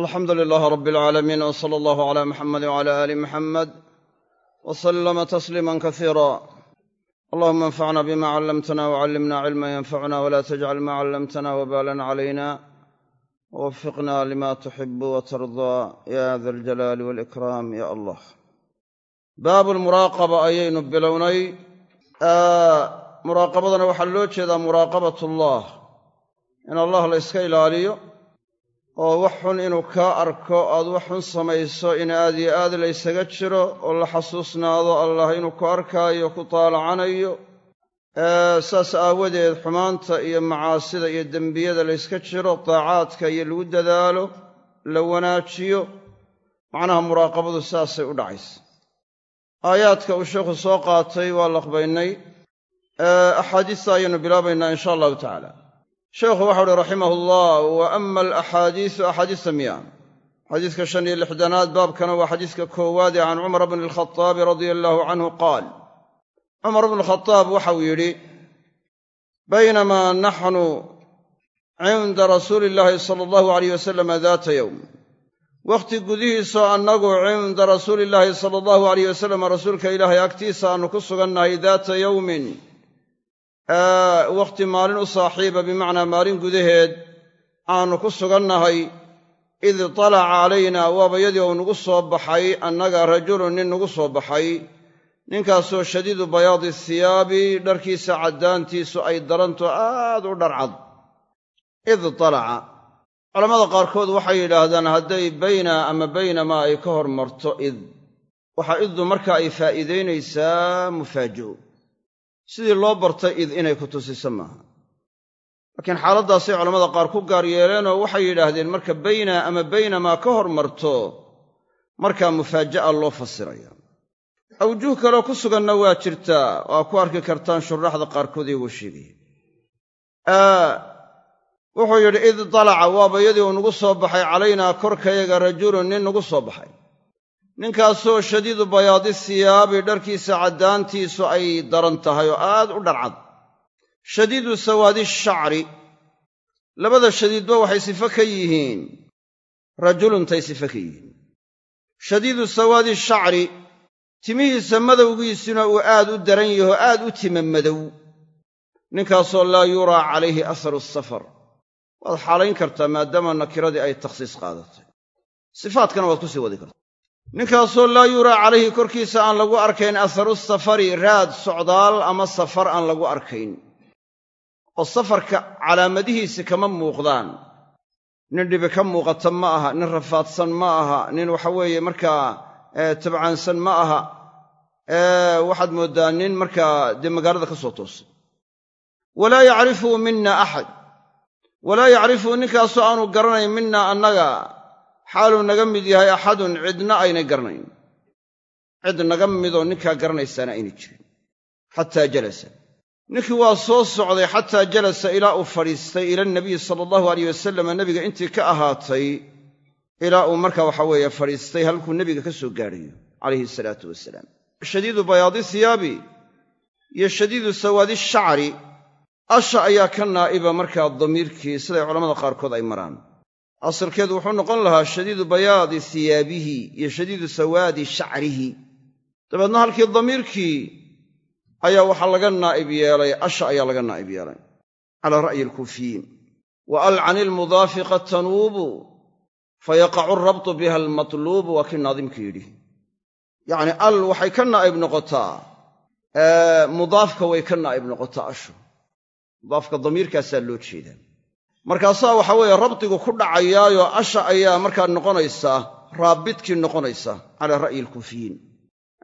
alxamdu lilaahi rabbi alcaalamiin w sala allahu calaa muxamedi wcala aali muxamed wa sallama tasliiman kasiira allahuma anfacna bima callamtana wcallimna cilma yanfacuna wala tajcal ma callamtana wabaalan calayna wwafiqna lima tuxibu watardaa ya da aljalaali waalikraam ya allah. Baabu lmuraaqaba ayaynu bilownay. Muraaqabadana waxaa loo jeedaa muraaqabat allah in allah la yska ilaaliyo oo wax xun inuu kaa arko aad wax xun samayso in aad iyo aad laysaga jiro oo la xasuusnaado allah inuu ku arkaayo ku taalacanayo saas aawadeed xumaanta iyo macaasida iyo dembiyada layska jiro daacaadka iyo lagu dadaalo la wanaajiyo macnaha muraaqabadu saasay u dhacaysa. Aayaadka uu sheekhu soo qaatay waa laqbaynay axaadiista ayaynu bilaabaynaa insha allahu tacaala sheekhu waxau uhi raximah allah wa ama alaxaadiisu axaadiista miya xadiiska shan iyo lixdanaad baabkana waa xadiiska koowaad ee can cumar bni alkhaaabi radia allaahu canhu qaal. Cumar bnu khadaab waxau yidhi baynamaa naxnu cinda rasuuli illaahi sala allahu alayh wasalama daata yowm. Wakhti gudihiisoo annagu cinda rasuuli illaahi sala allahu alayh wasalam rasuulka ilaahay agtiisa aannu ku sugannahay daata yowmin wakhti maalin u saaxiiba bimacnaa maalin gudaheed aannu ku sugannahay id talaca calaynaa waaba yadii uu nagu soo baxay annaga rajulun nin nagu soo baxay. Ninkaasoo shadiidu bayaadi hiyaabi dharkiisa caddaantiisu ay daranto aad u dharcad. Id talaca. Culammada qaarkood waxay yidhaahdaan hadday bayna ama baynamaa ay ka hormarto id. Waxaa iddu marka ay faa'iidaynaysaa mufaaji'o sidii loo bartay id inay ku tusiso maaha. Laakiin xaaladdaasay culammada qaar ku gaar yeeleenoo waxay yidhaahdeen marka bayna ama baynamaa ka hormarto markaa mufaaja'a loo fasiraya. Awjuh kaleo ku suganna waa jirtaa oo ku arki kartaan shuraaxda qaarkood iyagoo sheegaya wuxuu yidhi id dalaca waaba yadii uu nagu soo baxay calaynaa korkayaga rajulun nin nagu soo baxay ninkaasoo shadiidu bayaadi siyaabi dharkiisa caddaantiisu ay daran tahay oo aad u dharcad. Shadiidu sawaadi shacri labada shadiidba waxay sifo ka yihiin. Rajuluntay sifo ka yihiin. Shadiidu sawaadi shacri timihiisa madowgiisuna uu aad u daran yaho aad u tima madow. Ninkaasoo laa yuraa calayhi aharu safar. Waad xaalayn kartaa maadaama nakiradii ay takhsiis qaadatay. Sifaadkana waad ku sii wadi kartaa ninkaasoo laa yuraa calayhi korkiisa aan lagu arkayn aharu safari raad socdaal ama safar aan lagu arkayn. Oo safarka calaamadihiisi kama muuqdaan. Nin dhibi ka muuqata ma aha nin rafaadsan ma aha nin waxaweeye markaa tabcaansan ma aha. Waxaad mooddaa nin markaa dee magaalada ka soo toosay walaa yacrifuhu mina axad walaa yacrifuhu ninkaasoo aanu garanayn mina annaga xaaluu naga mid yahay axadun cidna aynay garanayn. Cid naga midoo ninkaa garanaysaana aynay jirin. Xataa jalasa. Ninkii waa soo socday xataa jalasa ilaa uu fadhiistay ila nabiyi sala allahu alayh wasalama nebiga intii ka ahaatay ilaa uu markaa waxa weeye fadhiistay halkuu nebiga ka soo gaadhayo calayhi salaatu wasalaam. Shadiidu bayaadi hiyaabi iyo shadiidu sawaadi shacri asha ayaa ka naa'iba markaa damiirkii siday culamada qaarkood ay maraan asalkeedu wuxuu noqon lahaa shadiidu bayaadi hiyaabihi iyo shadiidu sawaadi shacrihi. Dabeedna halkii damiirkii ayaa waxaa laga naa'ib yeelay asha ayaa laga naa'ib yeelay. Calaa ra'yi alkuufiyiin. Wa al cani ilmudaafi qad tanuubu fayaqacu alrabtu biha almatluubu waa kii naadimka yidhi. Yacnii al waxay ka naa'ib noqotaa mudaafka way ka naa'ib noqotaa ashu. Mudaafka damiirkaasaa loo jeedaa markaasaa waxaa weeye rabdigu ku dhacayaayo asha ayaa markaa noqonaysaa raabidkii noqonaysa calaa ra'yi alkuufiyiin.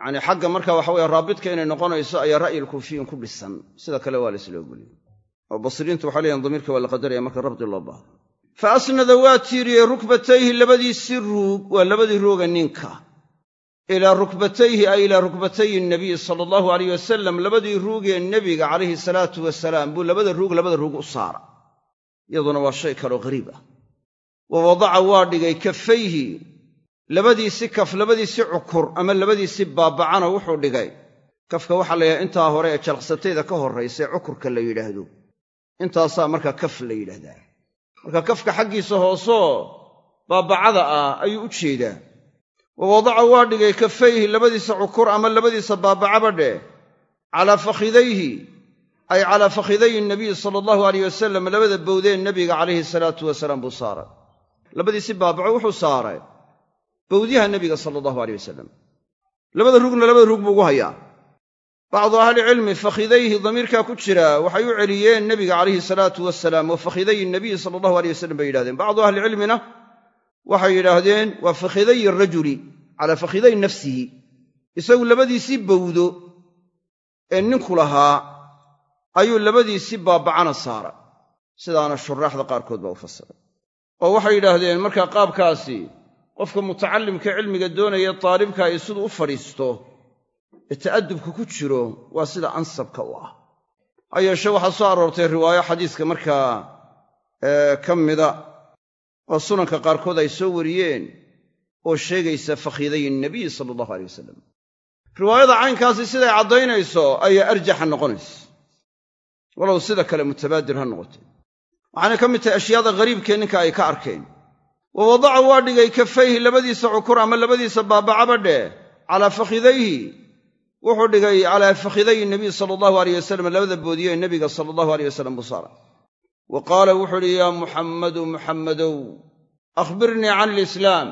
Yacnii xagga marka waxa weye raabidka inay noqonayso ayaa ra'yi alkuufiyiin ku dhisan. Sida kale waa laysla ogoliye oo basriintu waxay leeyihiin damiirka waa la qadaraya marka rabdi loo baahdo. Fa asnada waa tiiriyey rukbatayhi labadiisii ruug waa labadii rooga ninka. Ilaa rukbatayhi ay ilaa rukbatayi nabiyi sala allahu alayh wasalam labadii ruugee nebiga calayhi salaatu wasalaam buu labada ruug labada ruug u saara iyaduna waa shay kaloo ghariib ah. Wa wadaca waa dhigay kafayhi labadiisi kaf labadiisi cukur ama labadiisi baabacana wuxuu dhigay. Kafka waxaa la yidhaha intaa hore ee jalaqsatayda ka horraysa cukurka la yidhaahdo. Intaasaa markaa kaf la yidhaahdaa. Marka kafka xaggiisa hoosoo baabacada ah ayuu u jeedaa. Wa wadaca waa dhigay kafayhi labadiisa cukur ama labadiisa baabacaba dheh calaa fakhidayhi ay calaa fakhidayi nabiyi sala allahu alayh wasalam labada bowdeen nebiga calayhi salaatu wasalaam buu saaray. Labadiisi baabaco wuxuu saaray bowdyaha nebiga sala allahu aleyh wasalam labada rugna labada rug buu ugu hayaa. Bacdu ahlicilmi fakhidayhi damiirkaa ku jira waxay u celiyeen nebiga calayhi salaatu wasalaam wa fakhidayi nabiyi sala allahu aleyh wasalam bay yidhahdeen. Bacdu ahlicilmina waxay yidhaahdeen waa fakhidayi rajuli calaa fakhidayi nafsihi. Isagu labadiisii bowdo ee ninku lahaa ayuu labadiisii baabacana saara sidaana shuraaxda qaarkood baa u fasiray oo waxay yidhaahdeen markaa qaabkaasi qofka mutacallimka cilmiga doonaya taalibka ay siduu u fadhiisto ee ta'adubka ku jiro waa sida ansabka u ah. Ha waxaa soo aroortay riwaayo xadiiska markaa ka mida oo sunanka qaarkood ay soo wariyeen oo sheegaysa fakhidayi nabiy sala allahu aley wasalam riwaayada caynkaasi siday caddaynayso ayaa arjaxa noqonaysa walow sida kale mutabaadir ha noqotee. Waxaanay ka mid tahay ashyaada ghariibkee ninka ay ka arkeen. Wa wadaca waa dhigay kafayhi labadiisa cukur ama labadiisa baabacaba dheh calaa fakhidayhi. Wuxuu dhigay calaa fakhidayi nabiy sala allahu aleyh wasalam labada boodiye ee nebiga sala allahu aleyh wasalam buu saaray. Wa qaala wuxuu idhi yaa muxammadu muxammadow akhbirnii can alislaam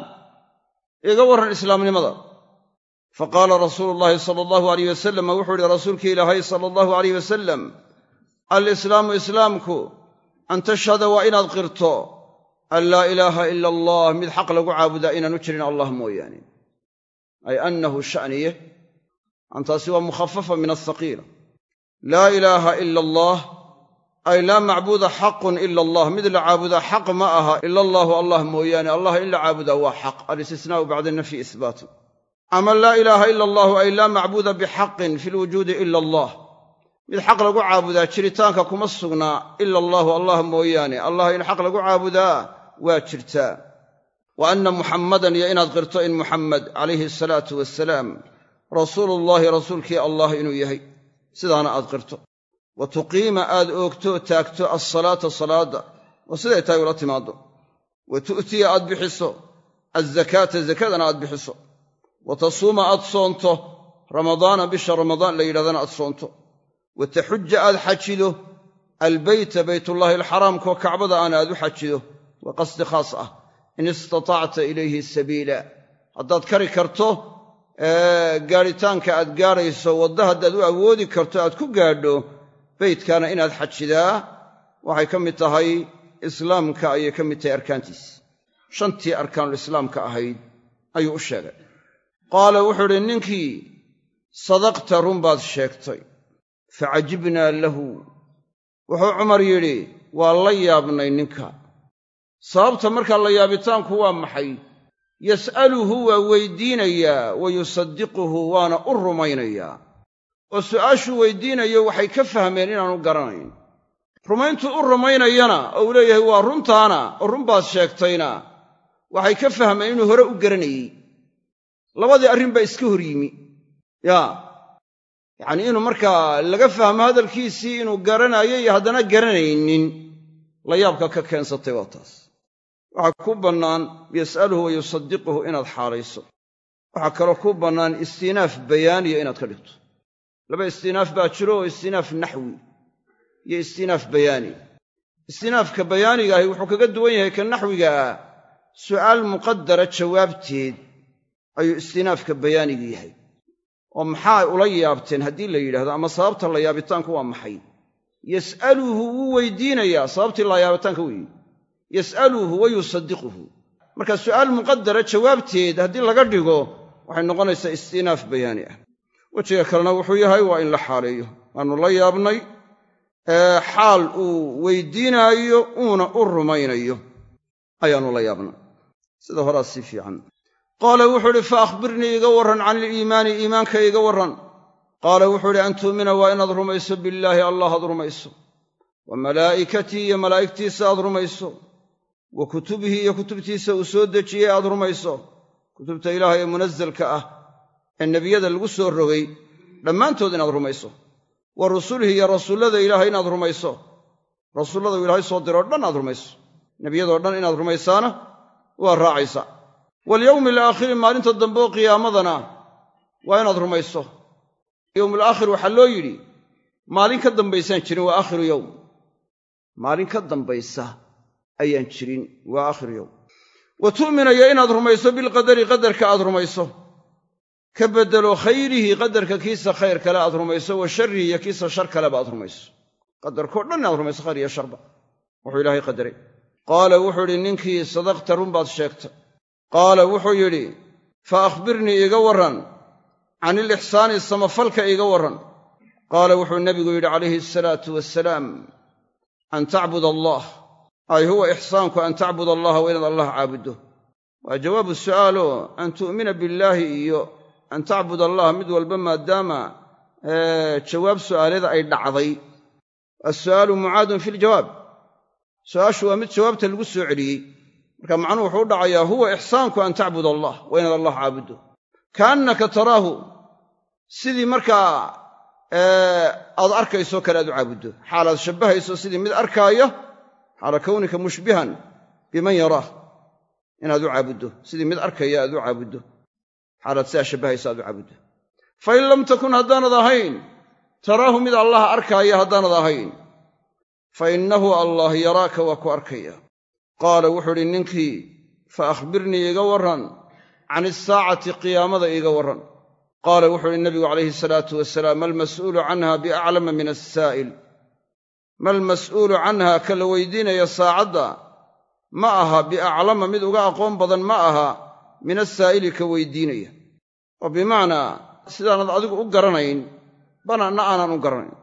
iga warran islaamnimada. Fa qaala rasuulu llaahi sala allahu aleyh wasalam wuxuu idhi rasuulkii ilaahay sala allahu aleyh wasalam alislaamu islaamku an tashhada waa inaad qirto an laa ilaaha ila allah mid xaq lagu caabudaa inaanu jirin allah mooyaane. Ay annahu sha'niye antaasi waa mukhafafa min alhaqiila laa ilaaha ila allah ay laa macbuuda xaqun ila allah mid la caabudaa xaq ma aha ila allaahu allah mooyaane. Allah in la caabudaa waa xaq alistisnaa'u bacda nafyi ihbaatu ama laa ilaaha ila allahu ay laa macbuuda bixaqin fi lwujuudi ila allah mid xaq lagu caabudaa jiritaanka kuma sugnaa ila allaahu allah mooyaane. Allah in xaq lagu caabudaa waa jirtaa wa anna muxammadan iyo inaad qirto in muxammed calayhi asalaatu wasalaam rasuulullaahi rasuulkii allah inuu yahay. Sidaana aad qirto. Wa tuqiima aad oogto taagto alsalaata salaadda oo siday tahay ula timaaddo. Wa tu'tiya aad bixiso. Alzakaata zakadana aad bixiso. Wa tasuuma aad soonto. Ramadaana bisha ramadaan la yidhahdana aad soonto wa taxuja aad xajido albeyta baytullaahi alxaraamkoo kacbada aana aad u xajido waa qasdi khaas ah. In istatacta ilayhi sabiila. Haddaad kari karto gaadhitaanka aad gaadhayso wadda haddaad u awoodi karto aad ku gaadho beytkaana inaad xajidaa waxay ka mid tahay islaamka ayay ka mid tahay arkaantiisa shantii arkaanulislaamka ahayd ayuu u sheegay. Qaala wuxuu idhi ninkii sadaqta run baad sheegtay facajibnaa lahu. Wuxuu cumar yidhi waa la yaabnay ninka. Sababta markaa la yaabitaanku waa maxay? Yas'aluhu waa weydiinayaa wa yusaddiquhu waana u rumaynayaa oo su'aashuu weydiinayo waxay ka fahmeen inaanu garanayn. Rumayntuu u rumaynayana oo uu leeyahay waa runtaana oo run baad sheegtayna. Waxay ka fahmeen inuu hore u garanayey labadii arrin baa iska hor yimi. Yaa yacnii inuu markaa laga fahmo hadalkiisii inuu garanayo iyo haddana garanaynin la yaabka ka keensatay waa taas. Waxaa ku bannaan yas'aluhu wa yusaddiquhu inaad xaalayso. Waxaa kaloo ku bannaan istinaaf bayaaniya inaad ka dhigto. Laba istinaaf baa jiro oo istinaaf naxwi iyo istinaaf bayaani. Istinaafka bayaaniga ahi wuxuu kaga duwan yahay ka naxwiga ah. Su'aal muqadara jawaabteed ayuu istinaafka bayaanigu yahay oo maxaa ula yaabteen haddii la yidhahdo ama sababta la yaabitaanku waa maxay? Yas'aluhu wuu weydiinayaa sababtii la yaabitaanka weeye yas'aluhu wa yusaddiquhu. Marka su'aal muqadara jawaabteed haddii laga dhigo waxay noqonaysaa istinaaf bayaani ah. Wejiga kalena wuxuu yahay waa in la xaaleeyo. Waannu la yaabnay xaal uu weydiinaayo uuna u rumaynayo. Ayaannu la yaabnay. Sida horaa sii fiican qaala wuxuu idhi fa akhbirnii iga warran can iliimaani iimaanka iga warran. Qaala wuxuu idhi an tu'mina waa inaad rumayso billaahi allah aad rumayso. Wa malaa'ikatii iyo malaa'igtiisa aad rumayso. Wa kutubihi iyo kutubtiisa uu soo dejiyey aad rumayso. Kutubta ilaahay ee munasalka ah ee nebiyada lagu soo rogay dhammaantood inaad rumayso. Wa rusulihi iyo rasuullada ilaahay inaad rumayso. Rasuullada uu ilaahay soo diroo dhan aad rumayso. Nebiyadoo dhan inaad rumaysaana waa raacaysa walyowmi alaakhiri maalinta dambe oo qiyaamadana waa inaad rumayso. Yowmul aakhir waxaa loo yidhi maalin ka dambaysaan jirin waa aakhiru yowm. Maalin ka dambaysa ayaan jirin waa aakhiru yowm. Wa tu'minayo inaad rumayso bilqadari qadarka aad rumayso. Ka beddelo khayrihi qadarka kiisa khayr kale aad rumayso. Wa sharrihi iyo kiisa shar kaleba aad rumayso. Qadarkao dhan inaad rumayso khayr iyo sharba. Wuxuu ilaahay qadaray. Qaala wuxuu idhi ninkii sadaqta run baad sheegtay qaala wuxuu yidhi fa akhbirnii iiga warran can ilixsaani samafalka iiga warran. Qaala wuxuu nebigu yidhi calayhi asalaatu wasalaam an tacbud allah. Ay huwa ixsaanku an tacbud allaha wa inaad allah caabuddo waa jawaabu su'aalo an tu'mina billaahi iyo an tacbud allah mid walba maadaama jawaab su'aalada ay dhacday. Assu'aalu mucaadun fi ljawaab su'aashu waa mid jawaabta lagu soo celiyey marka macnuhu wuxuu u dhacayaa huwa ixsaanku an tacbud allah waa inaad allah caabuddo kaannaka taraahu sidii markaa aad arkayso kale aad u caabuddo xaalaad shabbahayso sidii mid arkaaya xaala kownika mushbihan biman yaraah inaad u caabuddo sidii mid arkaya aad u caabuddo xaalaad sidaa shabbahayso aad u caabuddo fa in lam takun haddaanad ahayn taraahu mid allah arkaaya haddaanad ahayn. Fa innahu allah yaraaka waa ku arkaya qaala wuxuu idhi ninkii fa akhbirnii iiga warran can isaacati qiyaamada iiga warran. Qaala wuxuu idhi nabigu calayhi salaatu wasalaam malmas'uulu canha biaclama min assaa'il. Malmas'uulu canha ka la weydiinaya saacadda ma aha biaclama mid uga aqoon badan ma aha min assaa'ili ka weydiinaya. Oo bimacnaa sidaanad adigu u garanayn bananna aanan u garanayn.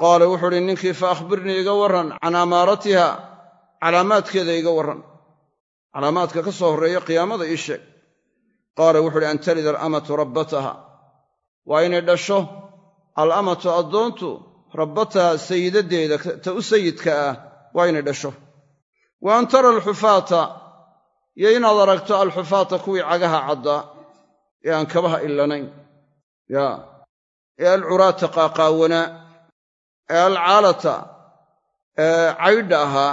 Qaala wuxuu idhi ninkii fa akhbirnii iga warran can amaaratiha calaamaadkeeda iga warran. Calaamaadka ka soo horreeya qiyaamada ii sheeg. Qaala wuxu uhi an talida alamatu rabbataha. Waa inay dhasho alamatu addoontu rabbataha sayidaddeeda ta u sayidka ah waa inay dhasho. Wa an tara alxufaata iyo inaad aragto alxufaata kuwii cagaha caddaa ee aan kabaha illanayn. Yaa ee alcuraata qaaqaawanaa ee alcaalata ee caydha ahaa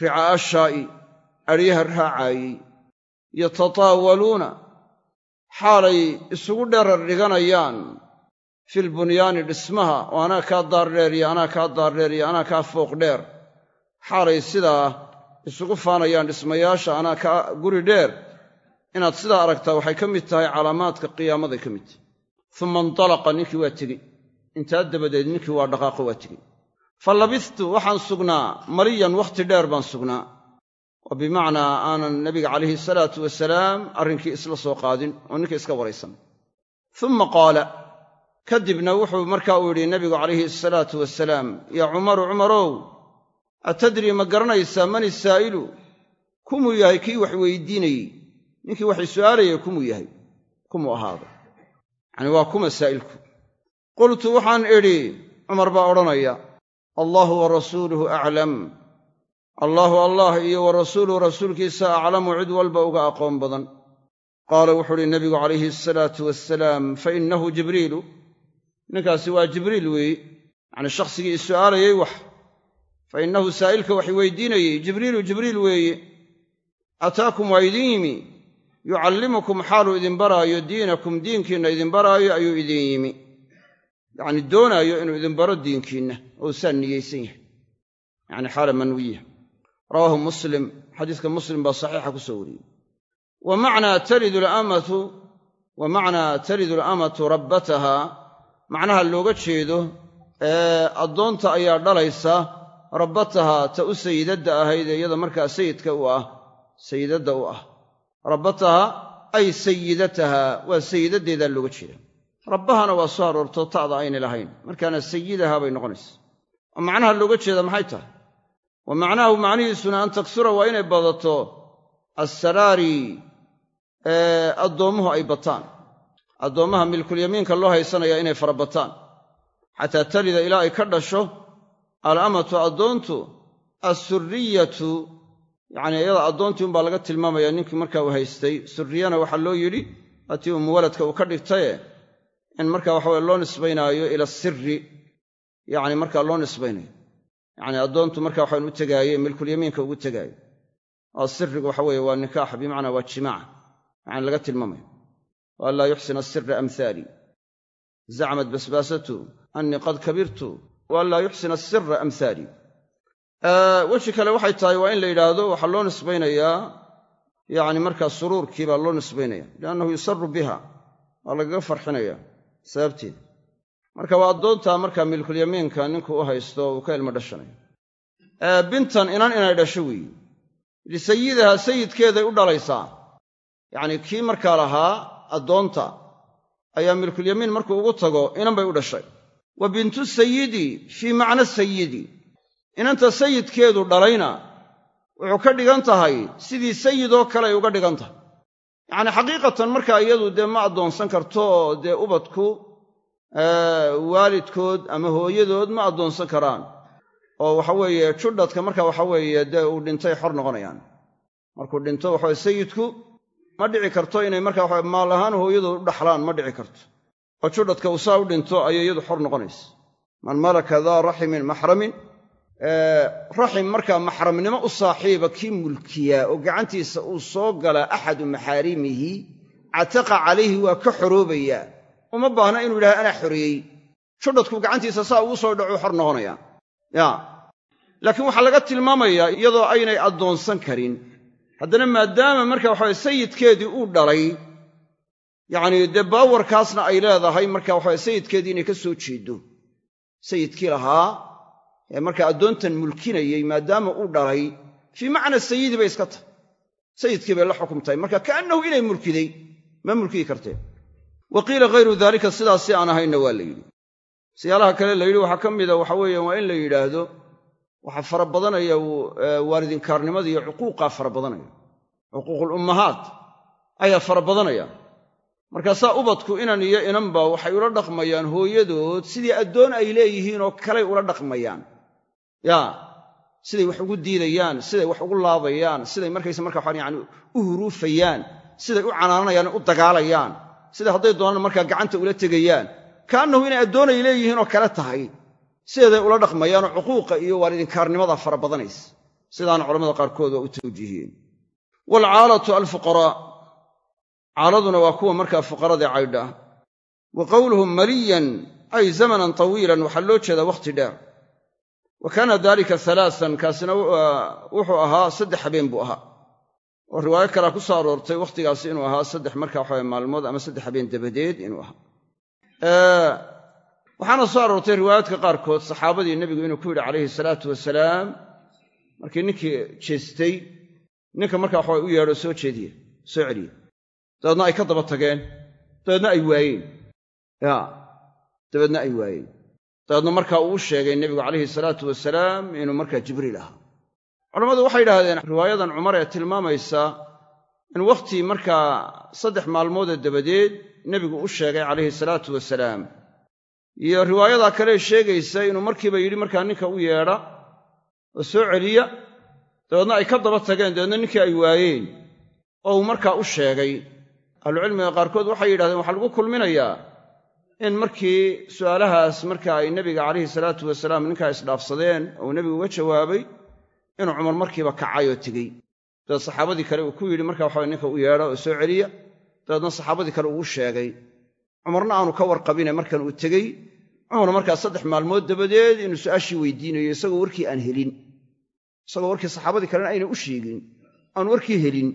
ricaa'a shaa'i adhyaha raacaayey yatataawaluuna xaalay isugu dherar dhiganayaan filbunyaani dhismaha oo anaa kaa daardheer iyo anaa kaa daardheer iyo anaa kaa fooq dheer xaalay sidaa isugu faanayaan dhismayaasha anaa kaa guri dheer inaad sidaa aragtaa waxay ka mid tahay calaamaadka qiyaamaday ka mid. Tahay uma intalaqa ninkii waa tegey intaa dabadeed ninkii waa dhaqaaqo waa tegey fa labistu waxaan sugnaa. Maliyan wakhti dheer baan sugnaa. Oo bimacnaa aanan nebiga calayhi salaatu wasalaam arrinkii isla soo qaadin oo ninka iska waraysan. Uma qaala kadibna wuxuu markaa uu yidhi nebigu calayhi asalaatu wasalaam yaa cumaru cumarow atadrii ma garanaysaa man isaa'ilu kumuu yahay kii wax weydiinayey. Ninkii wax isu'aalayay kumuu yahay. Kumuu ahaada yacanii waa kuma saa'ilku. Qultu waxaan idhi cumar baa odhanaya allaahu wa rasuuluhu aclam allaahu allah iyo wa rasuuluhu rasuulkiisa aclamu cid walba uga aqoon badan. Qaala wuxuu uhi nebigu calayhi asalaatu wasalaam fa innahu jibriilu. Ninkaasi waa jibriil weeye yacnii shakhsigii isu'aalayey wax. Fa innahu saa'ilka wax weydiinayey jibriilu jibriil weeye ataakum waa idin yimi. Yucallimukum xaaluu idin baraayo diinakum diinkiinna idin baraayo ayuu idin yimi yacnii doonaayo inuu idin baro diinkiinna oo saa niyeysan yahay. Yacni xaala manwiya. Rawaahu muslim. Xadiiska muslim baa saxiixa ku soo wariyey. Wa macnaa talidu alamatu wa macnaa talidu alamatu rabbataha. Macnaha looga jeedo ee addoonta ayaa dhalaysa rabbataha ta u sayidadda ahayd iyada markaa sayidka u ah sayidadda u ah. Rabbataha ay sayidataha waa sayidaddeedaa looga jeeda rabbahana waa soo aroorto ta'da aynay lahayn. Markaana sayidaha bay noqonaysa. Oo macnaha looga jeeda maxay tahay? Wa macnaahu macnihiisuna an taksura waa inay badato assaraari ee addoommuhu ay bataan. Addoommaha milkulyamiinka loo haysanaya inay fara bataan. Xataa talida ilaa ay ka dhasho alamatu addoontu assurriyatu yacnii iyada addoontii unbaa laga tilmaamaya ninkii markaa uu haystay. Surriyana waxaa loo yidhi hatii umu waladka uu ka dhigtaye in markaa waxaweye loo nisbaynaayo ila sirri yacni markaa loo nisbaynayo. Yacnii addoontu markaa waxaan u tegaaye milkulyamiinka ugu tegaayo. Oo sirigu waxa weeye waa nikaax bimacnaa waa jimaaca macana laga tilmaamaya wa an laa yuxsina asira amhaali zacmat basbaasatu annii qad kabirtu wa an laa amhaali weji kale waxay tahay waa in la yidhaahdo waxaa loo nisbaynayaa yacni markaa suruurkii baa loo nisbaynaya liannahu yusaru biha waa lagaga farxinaya sababteed. Marka waa addoontaa markaa milkulyamiinka ninku u haysto uu ka ilmo dhashanayo bintan inan inay dhasho weeye lisayidaha sayidkeeday u dhalaysaa. Yacnii kii markaa lahaa addoonta ayaa milkulyamiin markuu ugu tago inan bay u dhashay. Wa bintu sayidi fii macna sayidi inanta sayidkeedu dhalayna wuxuu ka dhigan tahay sidii sayidoo kale ay uga dhigan tahay yacnii xaqiiqatan markaa iyadu dee ma addoonsan karto dee ubadku waalidkood ama hooyadood ma addoonsan karaan. Oo waxa weeye judhadka marka waxa weeye dee uu dhintay xor noqonayaan. Markuu dhinto waxaweye sayidku ma dhici karto inay marka waxa maal ahaan hooyadood u dhaxlaan ma dhici karto. Oo judhadka uu saa u dhinto ayay iyadu xor noqonaysa. Man malaka daa raximin maxramin raxim markaa maxramnimo u saaxiiba kii mulkiyaa oo gacantiisa uu soo galaa axadu maxaarimihi cataqa calayhi waa ka xoroobayaa uma baahna inuu yidhaha anaa xoreeyey judhadku gacantiisa saa ugu soo dhacuu xor noqonayaa ya. Laakiin waxaa laga tilmaamayaa iyadoo aynay addoonsan karin. Haddana maadaama marka waxaway sayidkeedii uu dhalay yacnii dee baawarkaasna ay leedahay marka waxaway sayidkeedii inay ka soo jeeddo sayidkii lahaa ee markaa addoontan mulkinayey maadaama uu dhalay fii macna sayidi bay iska tahay. Sayidkii bay la xukumtahay marka kaannahu inay mulkiday ma mulkiyi karteen wa qiila hayru daalika sidaas si aan ahaynna waa la yidhi. Siyaalaha kale la yidhi waxaa ka mida waxa weeye waa in la yidhaahdo waxaa fara badanaya waalidinkaarnimada iyo cuquuqaa fara badanaya. Cuquuqul ummahaat ayaa fara badanaya. Markaasaa ubadku inan iyo inanba waxay ula dhaqmayaan hooyadood sidii addoon ay leeyihiin oo kalay ula dhaqmayaan yaa siday wax ugu diidayaan siday wax ugu laabayaan siday markaysa marka waxaan yani u huruufayaan siday u canaananayaan u dagaalayaan siday hadday doonaan markaa gacanta ula tegayaan kaannahu inay addoon ay leeyihiin oo kale tahay sideeday ula dhaqmayaanoo cuquuqa iyo waalidinkaarnimada fara badanaysa. Sidaana culamada qaarkood waa u tawjiihiyeen. Waalcaalatu alfuqaraa caaladuna waa kuwa markaa fuqaradii caydha. Wa qowluhum maliyan ay zamanan tawiilan waxaa loo jeedaa wakhti dheer wa kaana dalika alaaan kaasina wuxuu ahaa saddex habeen buu ahaa. Oo riwaayo kalea ku soo aroortay wakhtigaasi inuu ahaa saddex marka waxawe maalmood ama saddex habeen dabadeed inuu ahaa. Waxaana soo aroortay riwaayaadka qaarkood saxaabadii nebigu inuu ku yidhi calayhi salaatu wasalaam markii ninkii jeestay ninka marka waxawe u yeedho soo jeediya soo celiya dabeedna ay ka daba tageen dabeedna ay waayeen. Ya dabeedna ay waayeen dabeedna markaa uu sheegay nebigu calayhi salaatu wasalaam inuu markaa jibriil ahaa. Culammadu waxay yidhahdeen riwaayadan cumar ee tilmaamaysa in wakhti markaa saddex maalmoodee dabadeed nebigu u sheegay calayhi salaatu wasalaam. Iyo riwaayadaa kale sheegaysa inuu markiiba yidhi markaa ninka u yeedha oo soo celiya dabeedna ay ka daba tageen dabeedna ninkii ay waayeen oo uu markaa u sheegay. Ahlucilmiga qaarkood waxay yidhahdeen waxaa lagu kulminayaa in markii su'aalahaas marka ay nebiga calayhi salaatu wasalaam ninkaa isdhaafsadeen oo uu nebigu uga jawaabay inuu cumar markiiba kacay oo tegey. Dabeed saxaabadii kale uu ku yidhi marka waxa ninka u yeedha oo soo celiya dabeedna saxaabadii kale uu sheegay. Cumarna aanu ka warqabine markan uu tegey cumar markaa saddex maalmood dabadeed inuu su'aashii weydiinayo isagoo warkii aan helin. Isagoo warkii saxaabadii kalena ayna u sheegin aan warkii helin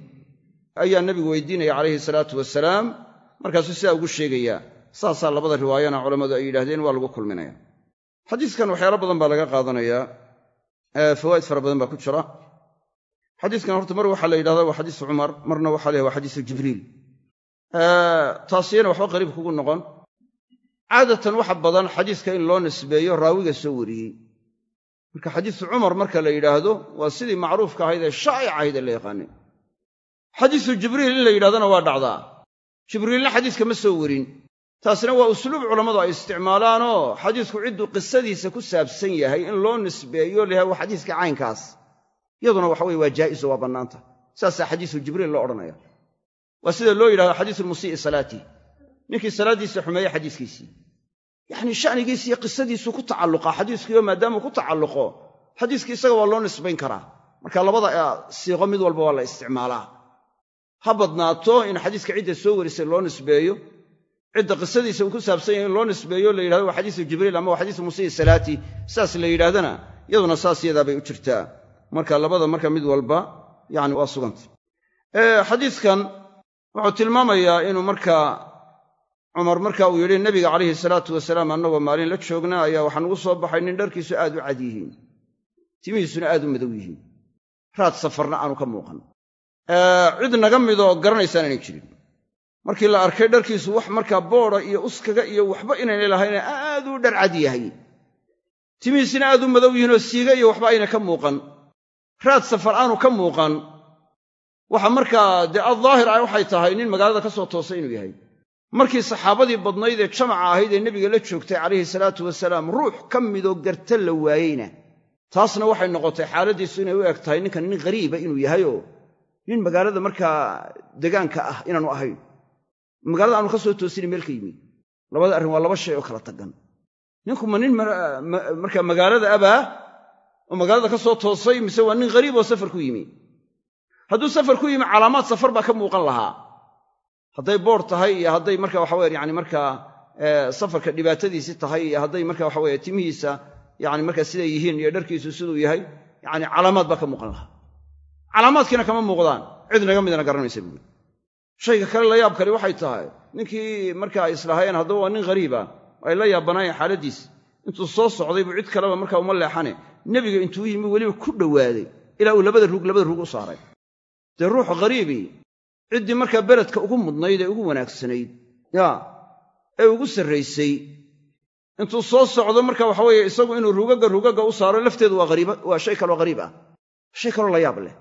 ayaa nebigu weydiinaya calayhi salaatu wasalaam. Markaasuu sidaa ugu sheegayaa saasaa labada riwaayana culammadu ay yidhahdeen waa lagu kulminaya. Xadiiskan waxyaalo badan baa laga qaadanayaa fawaa'id fara badan baa ku jira. Xadiiskan horta mar waxaa la yidhahdaa waa xadiisu cumar marna waxaa la waa xadiisu jibriil. Taasiyana waxba qariib kugu noqon. Caadatan waxa badan xadiiska in loo nisbeeyo raawiga soo wariyey. Marka xadiisu cumar marka la yidhaahdo waa sidii macruufka ahayd ee shaa'ic ahayd ee la yaqaanay. Xadiisu jibriil in la yidhahdona waa dhacdaa. Jibriilna xadiiska ma soo warin taasina waa usluub culammadu ay isticmaalaanoo xadiisku cidduu qisadiisa ku saabsan yahay in loo nisbeeyo layahay waa xadiiska caynkaas. Iyaduna waxa weye waa jaa'iso waa bannaanta. Saasaa xadiisu jibriil loo odhanaya waa sida loo yidhahdo xadiisu musii'i salaatii ninkii salaaddiisa xumeeye xadiiskiisii. Yacnii sha'nigiisiiyo qisadiisuu ku tacalluqaa xadiiskiio maadaamuu ku tacalluqo xadiiskii isaga waa loo nisbayn karaa. Marka labada siiqo mid walba waa la isticmaalaa. Ha badnaato in xadiiska cidda soo warisay loo nisbeeyo cidda qisadiisa uu ku saabsan yahay in loo nisbeeyo la yidhahdo waa xadiisu jibriil ama waa xadiisu musii'i salaati. Saas la yidhahdana iyaduna saas yadaa bay u jirtaa. Marka labada marka mid walba yani waa suganta xadiiskan wuxuu tilmaamayaa inuu markaa cumar marka uu yidhi nebiga calayhi salaatu wasalaam annagoo maalin la joognaa ayaa waxaa nugu soo baxay nin dharkiisu aad u cad yihiin. Timihiisuna aad u madow yihiin. Raad safarna aanu ka muuqan. Cid naga midoo garanaysaan aanay jirin markii la arkay dharkiisu wax markaa booda iyo uskaga iyo waxba inaynay lahayne aad u dhar cad yahay. Timihiisina aad u madow yihiinoo siiga iyo waxba ayna ka muuqan. Raad safar aanu ka muuqan. Waxa markaa dee addaahir ah waxay tahay nin magaalada ka soo toosay inuu yahay. Markii saxaabadii badnayd ee jamaca ahayd ee nebiga la joogtay calayhi salaatu wasalaam ruux ka midoo garta la waayeyna. Taasna waxay noqotay xaaladdiisu inay u eg tahay ninkan nin ghariiba inuu yahayoo nin magaalada markaa degaanka ah inaanu ahayn magaalada aanu ka soo toosina meel ka yimid labada arrin waa laba shay oo kala tagan. Ninku ma nin markaa magaalada abaa oo magaalada ka soo toosay mise waa nin ghariib oo safar ku yimi. Hadduu safar ku yimi calaamaad safar baa ka muuqan lahaa. Hadday boor tahay iyo hadday marka waxaweye yani markaa safarka dhibaatadiisi tahay iyo hadday marka waxaweye timihiisa yani markaa siday yihiin iyo dharkiisu siduu yahay yani calaamaad baa ka muuqan lahaa. Calaamaadkiina kama muuqdaan. Cid naga midna garanaysa buuri shayga kale la yaab kale waxay tahay ninkii marka ay islahaayeen haddaba waa nin ghariiba ay la yaabanaayeen xaaladiis. Intuu soo socday buu cid kaleba markaa uma leexane. Nebiga intuu yimi weliba ku dhowaaday ilaa uu labada ruug labada ruug u saaray. Dee ruux ghariibii ciddii markaa beledka ugu mudnayd ee ugu wanaagsanayd yaa ee ugu sarraysay intuu soo socdo marka waxaweeye isagu inuu rugagga rugagga u saaro lafteedu waa shay kaloo ghariib ah. Shay kaloo la yaab leh.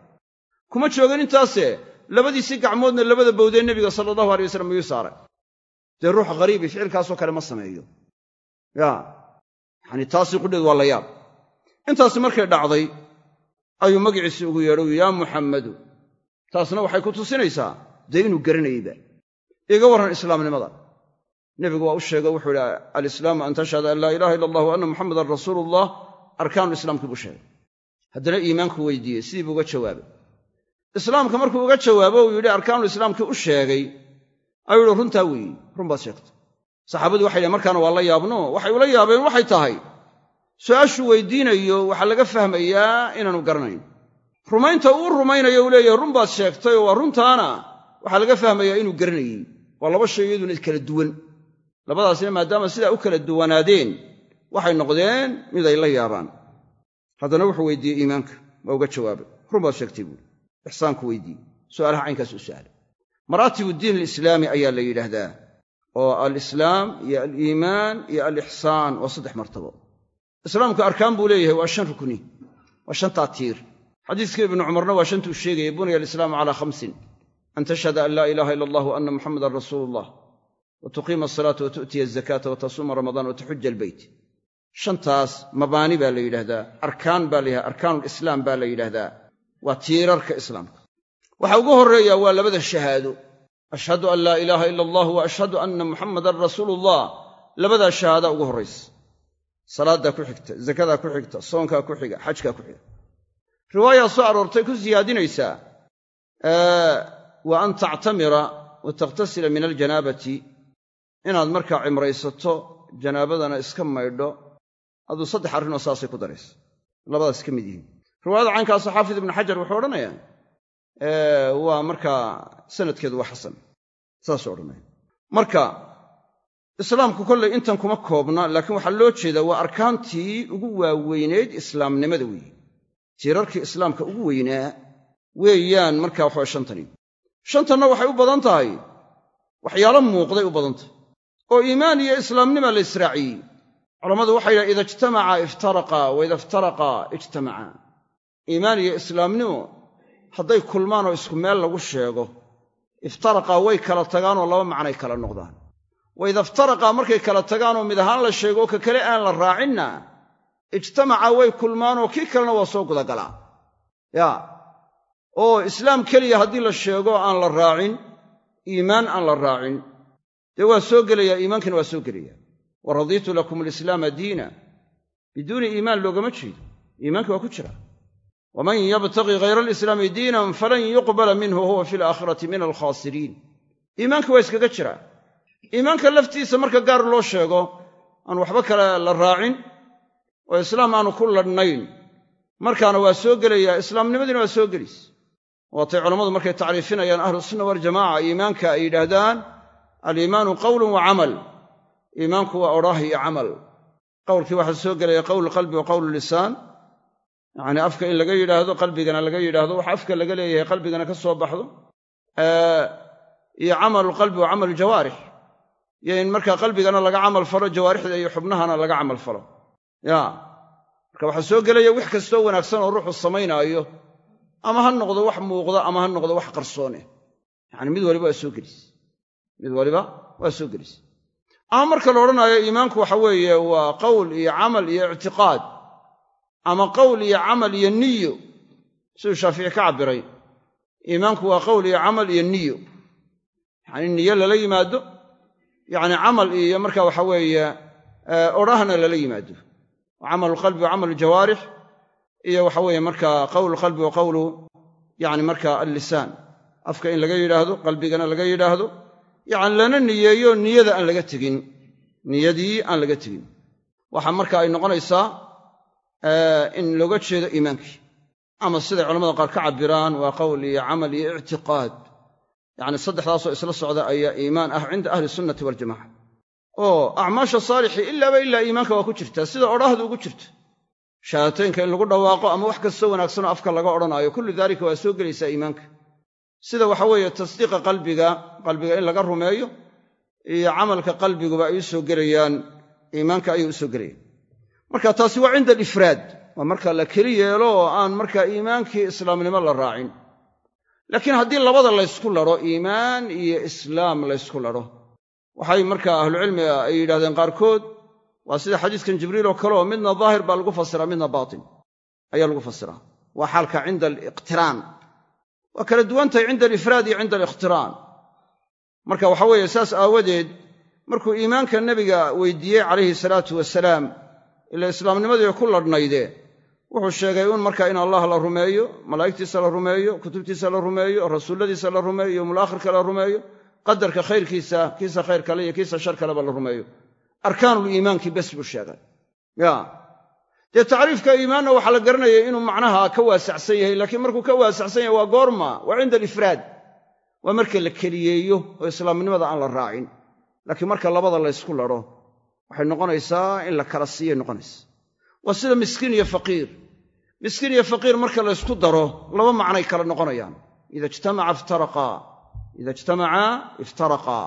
Kuma joogin intaase labadiisii gacmoodna labada bowdee nebiga sala allahu alay wasalam ayuu saaray. Dee ruux ghariibi ficilkaasoo kale ma sameeyo. Yaa yacani taasi qudheedu waa la yaab. Intaasi markay dhacday ayuu magiciisii ugu yeedhay yaa muxammadu taasna waxay ku tusinaysaa dee inuu garanayeyba iga warran islaamnimada. Nebigu waa u sheego wuxuu idhi alislaamu an tashhada an laa ilaha illa allah wa anna muxamadan rasuuluullah arkaanu islaamkii buu sheegay. Haddana iimaanku weydiiyey sidii buu uga jawaabay islaamka markuu uga jawaabo uu yidhi arkaanul islaamkii u sheegay. Ayuu yihi runtaa weeye run baad sheegtay. Saxaabadii waxay dhaheen markaana waa la yaabno. Waxay ula yaabeen waxay tahay su'aashuu weydiinayo waxaa laga fahmayaa inaanu garanayn. Rumaynta uu rumaynayo uu leeyahay run baad sheegtay oo waa runtaana waxaa laga fahmayaa inuu garanayey waa laba shay iyaduna kala duwan. Labadaasina maadaama sidaa u kala duwanaadeen waxay noqdeen mid ay la yaabaan. Haddana wuxuu weydiiyey iimaanka waa uga jawaabay. Run baad sheegtay buuri ixsaanku weydiiyey su'aalaha caynkaas u sa'alay maraatibu diin alislaami ayaa la yidhaahdaa oo alislaam iyo aliimaan iyo alixsaan waa saddex martabo. Islaamku arkaan buu leeyahay waa shan rukni waa shantaa tiir xadiiska ibnu cumarna waa shantuu sheegaya bunaya alislaamu calaa khamsin an tashhada an laa ilaaha ila allah wa anna muxamadan rasuulu allah wa tuqiima asalaata wa tu'tiya azakaata wa tasuuma ramadaan wa taxuja albeyt shantaas mabaani baa la yidhahdaa arkaan baa la yidhahda arkaanulislaam baa la yidhaahdaa waa tiirarka islaamka. Waxa ugu horreeya waa labada shahaado. Ashhadu an laa ilaaha ila allah wa ashhadu anna muxamadan rasuuluullah labadaa shahaada ugu horraysa salaaddaa ku xigta zakadaa ku xigta soonkaa ku xiga xajkaa ku xiga. Riwaayaa soo aroortay ku siyaadinaysaa wa an tactamira wa takhtasila min aljanaabati inaad markaa cimraysato janaabadana iska maydho. Aduu saddex arrinoo saasay ku daraysa. Labadaas ka mid yihiin riwaayada caynkaaso xaafid ibnu xajar wuxuu odhanayaa waa markaa sanadkeedu waa xasan saasuu odhanaya marka islaamku kollay intan kuma koobna laakiin waxaa loo jeedaa waa arkaantii ugu waaweynayd islaamnimada weeye. Tiirarkii islaamka ugu weynaa weeyaan markaa waxaa shantani. Shantanna waxay u badan tahay waxyaalo muuqday u badan tahay. Oo iimaan iyo islaamnima la israaciyey. Culammadu waxay yidhahan ida ijtamaca iftaraqa wa ida iftaraqa ijtamaca iimaan iyo islaamnimo hadday kulmaan oo isku meel lagu sheego iftaraqa way kala tagaanoo laba macnay kala noqdaan. Wa ida iftaraqa markay kala tagaanoo mid ahaan la sheego ka kale aan la raacinna ijtamaca way kulmaanoo kii kalena waa soo gudagalaa. Yaa oo islaam keliya haddii la sheego aan la raacin iimaan aan la raacin dee waa soo gelayaa iimaankina waa soo gelaya. Wa radiitu lakum alislaama diina. Biduuni iimaan loogama jeedo. Iimaanka waa ku jira waman yabtaqi hayra alislaami diinan falan yuqbala minhu huwa fi alaakhirati min alkhaasiriin iimaanka waa iskaga jiraa iimaanka laftiisa marka gaar loo sheego aan waxba kale la raacin oo islaam aanu ku ladhnayn markaana waa soo gelayaa islaamnimadiina waa soo gelaysa waatay culammadu markay tacriifinayaan ahlusunna waljamaca iimaanka ay yidhaahdaan aliimaanu qowlun wa camal iimaanku waa odhaah iyo camal qowlkii waxaa soo gelaya qowl qalbi wa qowl lisaan yacnii afka in laga yidhaahdo qalbigana laga yidhaahdo wax afka laga leeyahay qalbigana ka soo baxdo iyo camalu qalbi wa camalu jawaarix. Iyo in markaa qalbigana laga camal falo jawaarixda iyo xubnahana laga camal falo. Ya. Marka waxaa soo gelaya wax kastoo wanaagsan oo ruuxu samaynaayo ama ha noqdo wax muuqda ama ha noqdo wax qarsoone. Yacani mid waliba waa soo gelis. Mid waliba waa soo gelis. Ama marka la odhanaayo iimaanku waxa weeye waa qowl iyo camal iyo ictiqaad ama qowl iyo camal iyo niyo siduu shaafici ka cabbiray. Iimaanku waa qowl iyo camal iyo niyo. Yacni niyo lala yimaado yacni camal iyo marka waxa weeye odhahna lala yimaado. Camalu qalbi wa camalu jawaarix iyo waxa weeye marka qowlu qalbi wa qowlu yani marka allisaan. Afka in laga yidhaahdo qalbigana laga yidhaahdo yacni lana niyeeyo niyada aan laga tegin. Niyadii aan laga tegin. Waxa marka ay noqonaysaa in looga jeedo iimaankii ama siday culamada qaar ka cabbiraan waa qowl iyo camal iyo ictiqaad. Yacni saddexdaasoo isla socda ayaa iimaan ah cinda ahli sunnati waljamaca oo acmaasha saalixii ilaaba ilaa iimaanka waa ku jirtaa sida odhaahdu ugu jirta. Shahaataynka in lagu dhawaaqo ama wax kastoo wanaagsanoo afka laga odhanaayo kullu daalika waa soo gelaysaa iimaanka. Sida waxa weeye tasdiiqa qalbiga qalbiga in laga rumeeyo iyo camalka qalbiguba ay u soo gelayaan iimaanka ayay u soo gelayaan marka taasi waa cinda alifraad. Waa marka la keli yeelo oo aan markaa iimaankii islaamnimo la raacin. Laakiin haddii labada laysku ladho iimaan iyo islaam laysku ladho waxay markaa ahlucilmiga ay yidhahdeen qaarkood waa sida xadiiskan jibriil oo kale oo midna daahir baa lagu fasiraa midna baatin ayaa lagu fasiraa waa xaalka cinda aliqtiraan. Waa kala duwantahay cinda alifraad iyo cinda alikhtiraan marka waxa weeye saas aawadeed markuu iimaanka nebiga weydiiyey calayhi salaatu wasalaam ila islaamnimadii ku ladhnayde wuxuu sheegay un marka in allah la rumeeyo malaa'igtiisa la rumeeyo kutubtiisa la rumeeyo rasuulladiisa la rumeeyo yowmul aakhirka la rumeeyo qadarka khayrkiisa kiisa khayr kale iyo kiisa shar kaleba la rumeeyo. Arkaanuliimaankii bes buu sheegay. Ya. Dee tacriifka iimaanna waxaa la garanayay inuu macnaha ka waasacsan yahay laakiin markuu ka waasacsan yahay waa goorma waa cinda alifraad. Waa marka la keliyeeyo oo islaamnimada aan la raacin. Laakiin marka labada laysku ladho waxay noqonaysaa in la kala siiyay noqonaysa. Waa sida miskiin iyo faqiir. Miskiin iyo faqiir marka laysku daro laba macnay kala noqonayaan. Ida ijtamaca iftaraqaa ida ijtamacaa iftaraqaa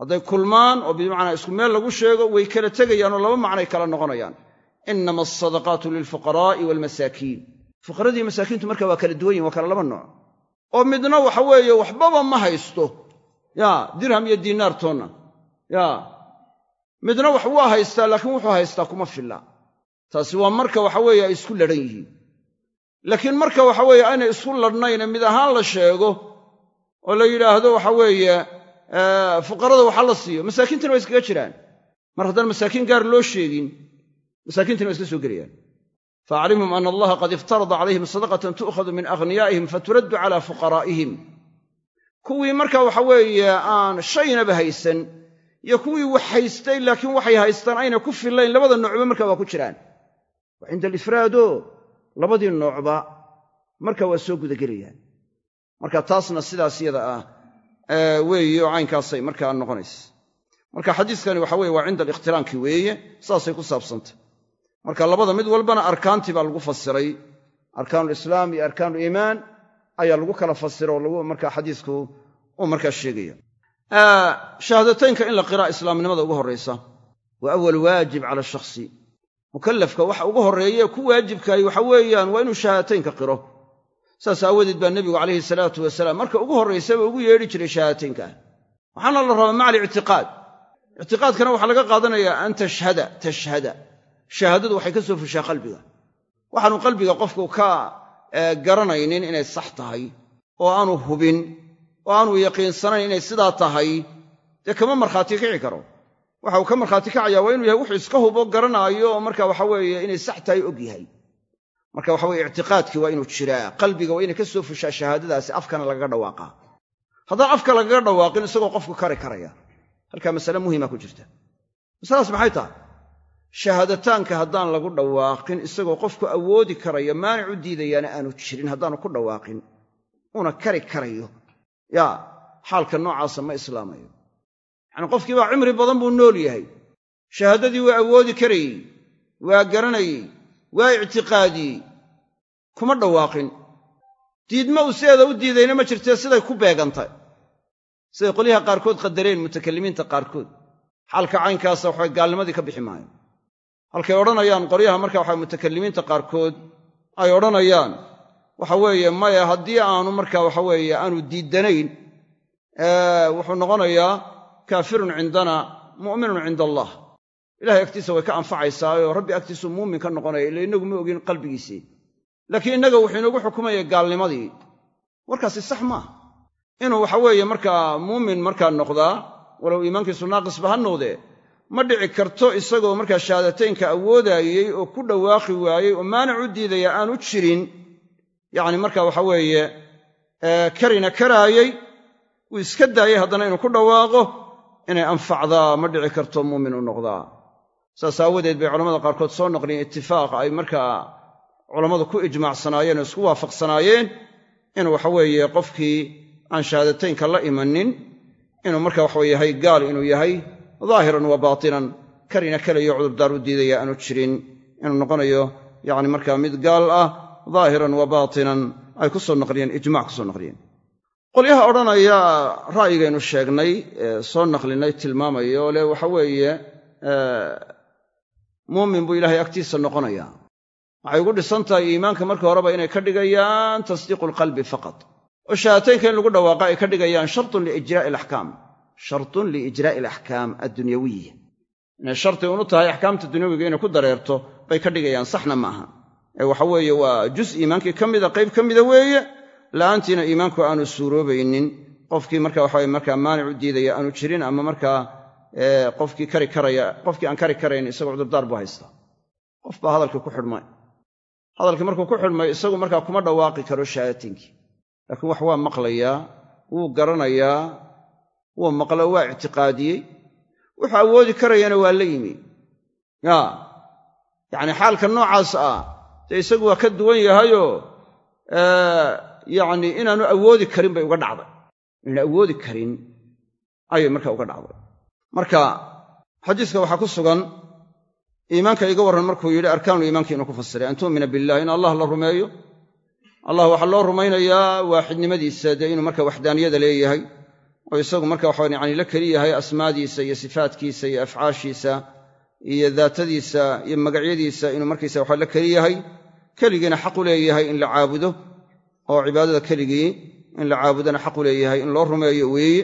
hadday kulmaan oo bimacnaa isku meel lagu sheego way kala tegayaanoo laba macnay kala noqonayaan. Inama asadaqaatu lilfuqaraa'i waalmasaakiin fuqaradii masaakiintu marka waa kala duwan yihiin waa kala laba nooc. Oo midna waxa weeye waxbaba ma haysto. Ya dirham iyo diinaar toonna. Ya midna wax waa haystaa laakiin wuxuu haystaa kuma filla. Taasi waa marka waxa weeye ay isku ladhan yihiin. Laakiin marka waxa weeye aynay isku ladhnayne mid ahaan la sheego oo la yidhaahdo waxa weeye fuqarada waxa la siiyo masaakiintuna waa iskaga jiraan. Mar haddaan masaakiin gaar loo sheegin masaakiintina waa iska soo gelayaan. Faaclimhum ana allaha qad iftarada calayhim sadaqatan tu'khadu min aghniyaa'ihim faturaddu cala fuqaraa'ihim. Kuwii marka waxa weeye aan shaynaba haysan iyo kuwii wax haystay laakiin waxay haystaan ayna ku fillayn labada noocba marka waa ku jiraan. Waa cinda alifraado labadii noocba marka waa soo gudagelayaan. Marka taasna sidaas yada ah weeye oo caynkaasay markaa noqonaysa marka xadiiskani waxa weye waa cinda alikhtiraankii weeye saasay ku saabsantay. Marka labada mid walbana arkaantii baa lagu fasiray. Arkaanulislaam iyo arkaanuliimaan ayaa lagu kala fasira oo lagu marka xadiisku uu markaa sheegaya shahaadataynka in la qiraa islaamnimada ugu horraysa waa awal waajib cala shakhsi. Mukallafka waxa ugu horreeye ku waajibkaay waxa weeyaan waa inuu shahaadataynka qiro. Saas aawadeed baa nebigu calayhi salaatu wasalaam marka ugu horraysaba ugu yeedhi jiray shahaadateynka. Waxaana la rabaa maca alictiqaad ictiqaadkana waxaa laga qaadanayaa an tashhada tashhada. Shahaadadu waxay ka soo fushaa qalbiga. Waxaanu qalbiga qofku ka garanaynin inay sax tahay oo aanu hubin oo aanu yaqiinsanayn inay sidaa tahay dee kama markhaati kici karo. Waxa uu ka markhaati kacaya waa inuu yahay wuxuu iska hubo garanaayo oo marka waxa weeye inay sax tahay og yahay. Marka waxa weye ictiqaadkii waa inuu jiraa qalbiga waa inay ka soo fushaa shahaadadaasi afkana lagaga dhawaaqaa haddaan afka lagaga dhawaaqin isagoo qofku kari karaya. Halkaa masale muhima ku jirta. Masaladaas maxay tahay shahaadataanka haddaan lagu dhawaaqin isagoo qofku awoodi karaya maanic u diidayaana aanu jirin haddaanu ku dhawaaqin una kari karayo yaa xaalka noocaasa ma islaamayo. Yacanii qofkii baa cimri badan buu nool yahay. Shahaadadii waa awoodi karayey waa garanayey waa ictiqaadiyey. Kuma dhawaaqin. Diidma uu sideeda u diidayna ma jirtee siday ku beegantay. Siday qolyaha qaarkood qadareen mutakalimiinta qaarkood. Xaalka caynkaasa waxay gaalnimadii ka bixi maayo halkay odhanayaan qolyaha marka waxa mutakalimiinta qaarkood ay odhanayaan waxa weeye maya haddii aanu marka waxa weeye aanu diidanayn wuxuu noqonayaa kaafirun cindana mu'minun cinda allah ilahay agtiisa way ka anfacaysaayoo rabbi agtiisuu muumin ka noqonaya ila innagu ma ogin qalbigiisii. Laakiin innaga wuxuu inoogu xukumaya gaalnimadii. Warkaasi sax maaha inuu waxa weeye markaa muumin markaa noqdaa walow iimaankiisu naaqisba ha noqdee ma dhici karto isagoo markaa shahaadateynka awoodaayey oo ku dhawaaqi waayey oo maanic u diidaya aanu jirin yacni marka waxa weeye karina karaayey uu iska daayey haddana inuu ku dhawaaqo inay anfacdaa ma dhici karto muumin u noqdaa. Saas aawadeed bay culamada qaarkood soo noqliyeen itifaaq ay markaa culammadu ku ijmaacsanaayeen oo isku waafaqsanaayeen inuu waxa weeye qofkii aan shahaadateynka la imanin inuu marka waxa yahay gaal inuu yahay daahiran wa baatinan. Karina kalayo cudurdaar u diidaya aanu jirin inuu noqonayo yacni markaa mid gaal ah daahiran wa ay ku soo naqliyeen ijmac ku soo naqliyeen. Qolyaha odhanaya ra'yigaynu sheegnay ee soo naqlinay tilmaamayo le waxa weeye muumin buu ilaahay agtiisa noqonayaa waxay ugu dhisan tahay iimaanka marka horeba inay ka dhigayaan tasdiiqu alqalbi faqat. Oo shahaataynka in lagu dhawaaqa ay ka dhigayaan shartun liijraa'i alaxkaam shartun liijraa'i alaxkaam addunyawiya inay sharti unu tahay axkaamta dunyawiga inay ku dareerto bay ka dhigayaan saxna maaha ee waxa weeye waa jus iimaankii ka mida qayb ka mida weeye. La'aantiina iimaanku aanu suuroobaynin. Qofkii marka waxawe markaa maanic u diidaya aanu jirin ama markaa qofkii kari karaya qofkii aan kari karayn isagoo cudurdaar buu haystaa. Qof baa hadalkii ku xidhmay hadalkii markuu ku xidhmay isagu markaa kuma dhawaaqi karo shahaadatiinkii laakiin wax waa maqlayaa wuu garanayaa wuu maqlo waa ictiqaadiyey. Wuxuu awoodi karayana waa la yimi. Ya yacni xaalka noocaas ah dee isagu waa ka duwan yahayoo yacni inaanu awoodi karin bay uga dhacday. Inaanu awoodi karin ayay marka uga dhacday. Marka xadiiska waxaa ku sugan iimaanka iga warran markuu yidhi arkaanul iimaanka inuu ku fasiray an tu'mina billah in allah la rumeeyo. Allah waxaa loo rumaynayaa waaxidnimadiisa dee inuu marka waxdaaniyada leeyahay oo isagu marka waxa yani la keli yahay asmaadiisa iyo sifaatkiisa iyo afcaashiisa iyo daatadiisa iyo magacyadiisa inuu markaysa waxa la keli yahay keligiina xaqu leeyahay in la caabudo oo cibaadada keligii in la caabudana xaqu leeyahay in loo rumeeyo weeye.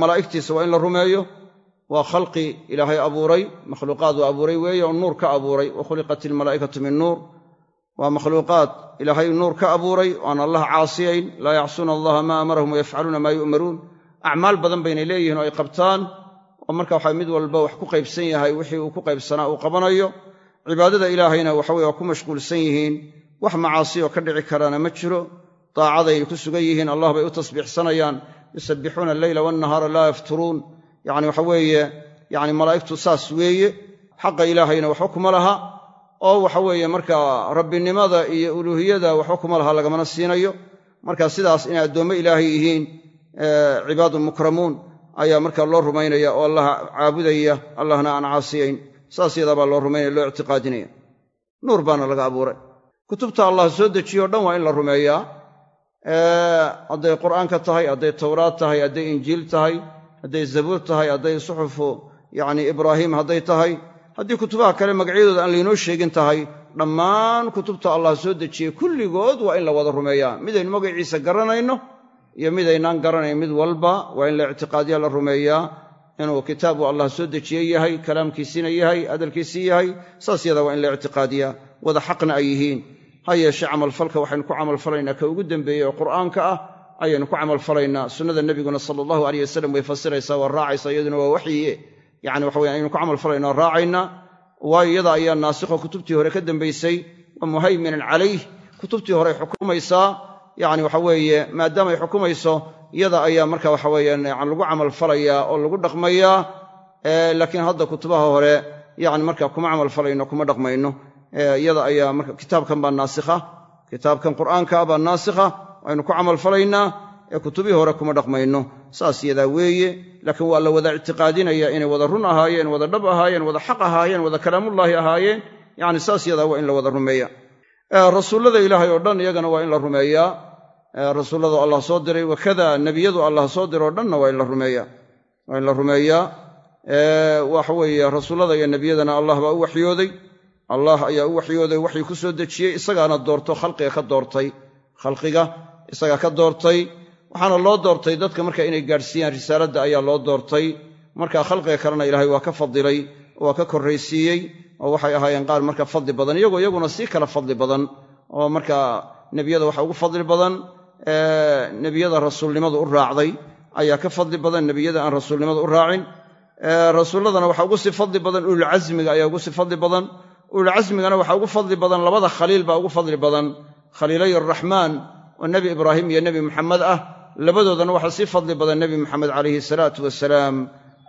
Malaa'igtiisa waa in la rumeeyo. Waa khalqi ilaahay abuuray makhluuqaad uu abuuray weeye oo nuur ka abuuray. Wa khuliqat ilmalaa'ikatu min nuur. Waa makhluuqaad ilaahay nuur ka abuuray oo aan allah caasiyayn laa yacsuuna allaha maa amarahum wayafcaluuna maa yu'maruun. Acmaal badan baynay leeyihiin oo ay qabtaan oo marka waxa mid walba wax ku qaybsan yahay wixii uu ku qaybsanaa uu qabanayo cibaadada ilaahayna waxaweye waa ku mashquulsan yihiin. Wax macaasiyoo ka dhici karaana ma jiro. Daacaday ku sugan yihiin. Allah bay u tasbiixsanayaan. Yusabbixuuna alleyla waannahaara laa yafturuun. Yacni waxa weeye yacni malaa'igtu saas weeye xaqa ilaahayna waxba kuma laha oo waxa weeye markaa rabbinimada iyo uluuhiyada waxba kuma laha lagamana siinayo. Marka sidaas inay addoommo ilaahay yihiin cibaadun mukramuun ayaa markaa loo rumaynaya oo allaha caabudaya allahna aan caasiyayn saas yadaa baa loo rumaynaya loo ictiqaadinaya. Nuur baana laga abuuray. Kutubta allah soo dejiyo dhan waa in la rumeeyaa. Hadday qur'aanka tahay hadday towraad tahay hadday injiil tahay hadday zabuur tahay hadday suxufu yacni ibraahiim hadday tahay haddii kutubaha kale magacyadooda aan laynoo sheegin tahay dhammaan kutubta allah soo dejiyey kulligood waa in la wada rumeeyaa. Midaynu magaciisa garanayno iyo midaynaan garanayn mid walba waa in la ictiqaadiya la rumeeyaa inuu kitaabu allah soo dejiye yahay kalaamkiisiina yahay hadalkiisii yahay saas yadaa waa in la ictiqaadiyaa wada xaqna ay yihiin. Ha yeeshee camalfalka waxaynu ku camalfalaynaa ka ugu dembeeyey oo qur'aanka ah ayaynu ku camalfalaynaa sunnada nebiguna sala allahu aleyh wasalam way fasiraysaa waa raacaysaa iyaduna waa waxyiye. Yacni waxa weye aynu ku camalfalayna oo raacaynaa waayo iyada ayaa naasikho kutubtii hore ka dambaysay wa muhayminan calayh kutubtii horey xukumaysaa yacni waxa weeye maadaamay xukumayso iyada ayaa marka waxa weeyaan yani lagu camalfalayaa oo lagu dhaqmayaa laakiin hadda kutubaha hore yani marka kuma camalfalayno kuma dhaqmayno. Iyada ayaa marka kitaabkan baa naasikha kitaabkan qur'aanka baa naasikha aynu ku camalfalaynaa ee kutubihii hore kuma dhaqmayno. Saas yadaa weeye laakiin waa la wada ictiqaadinaya inay wada run ahaayeen wada dhab ahaayeen wada xaq ahaayeen wada kalaamullaahi ahaayeen yacni saas yadaa waa in la wada rumeeya rasuullada ilaahay oo dhan iyagana waa in la rumeeyaa. Rasuulladu allah soo diray wakada nebiyadu allah soo diray oo dhanna waa in la rumeeya waa in la rumeeyaa. Waxa weeye rasuullada iyo nebiyadana allah baa u waxyooday. Allah ayaa u waxyooday waxii ku soo dejiyey isagaana doorto khalqiga ka doortay. Khalqiga isagaa ka doortay. Waxaana loo doortay dadka marka inay gaadhsiiyaan risaaladda ayaa loo doortay. Marka khalqiga kalena ilaahay waa ka fadilay waa ka korraysiiyey oo waxay ahaayeen qaar marka fadli badan iyagoo iyaguna sii kala fadli badan oo marka nebiyada waxa ugu fadli badan nebiyada rasuulnimadu u raacday ayaa ka fadli badan nebiyada aan rasuulnimadu u raacin. Rasuulladana waxa ugu sii fadli badan ululcasmiga ayaa ugu sii fadli badan. Ululcasmigana waxaa ugu fadli badan labada khaliil baa ugu fadli badan. Khaliilay araxmaan oo nebi ibraahim iyo nebi muxamed ah labadoodana waxaa sii fadli badan nebi moxamed calayhi salaatu wasalaam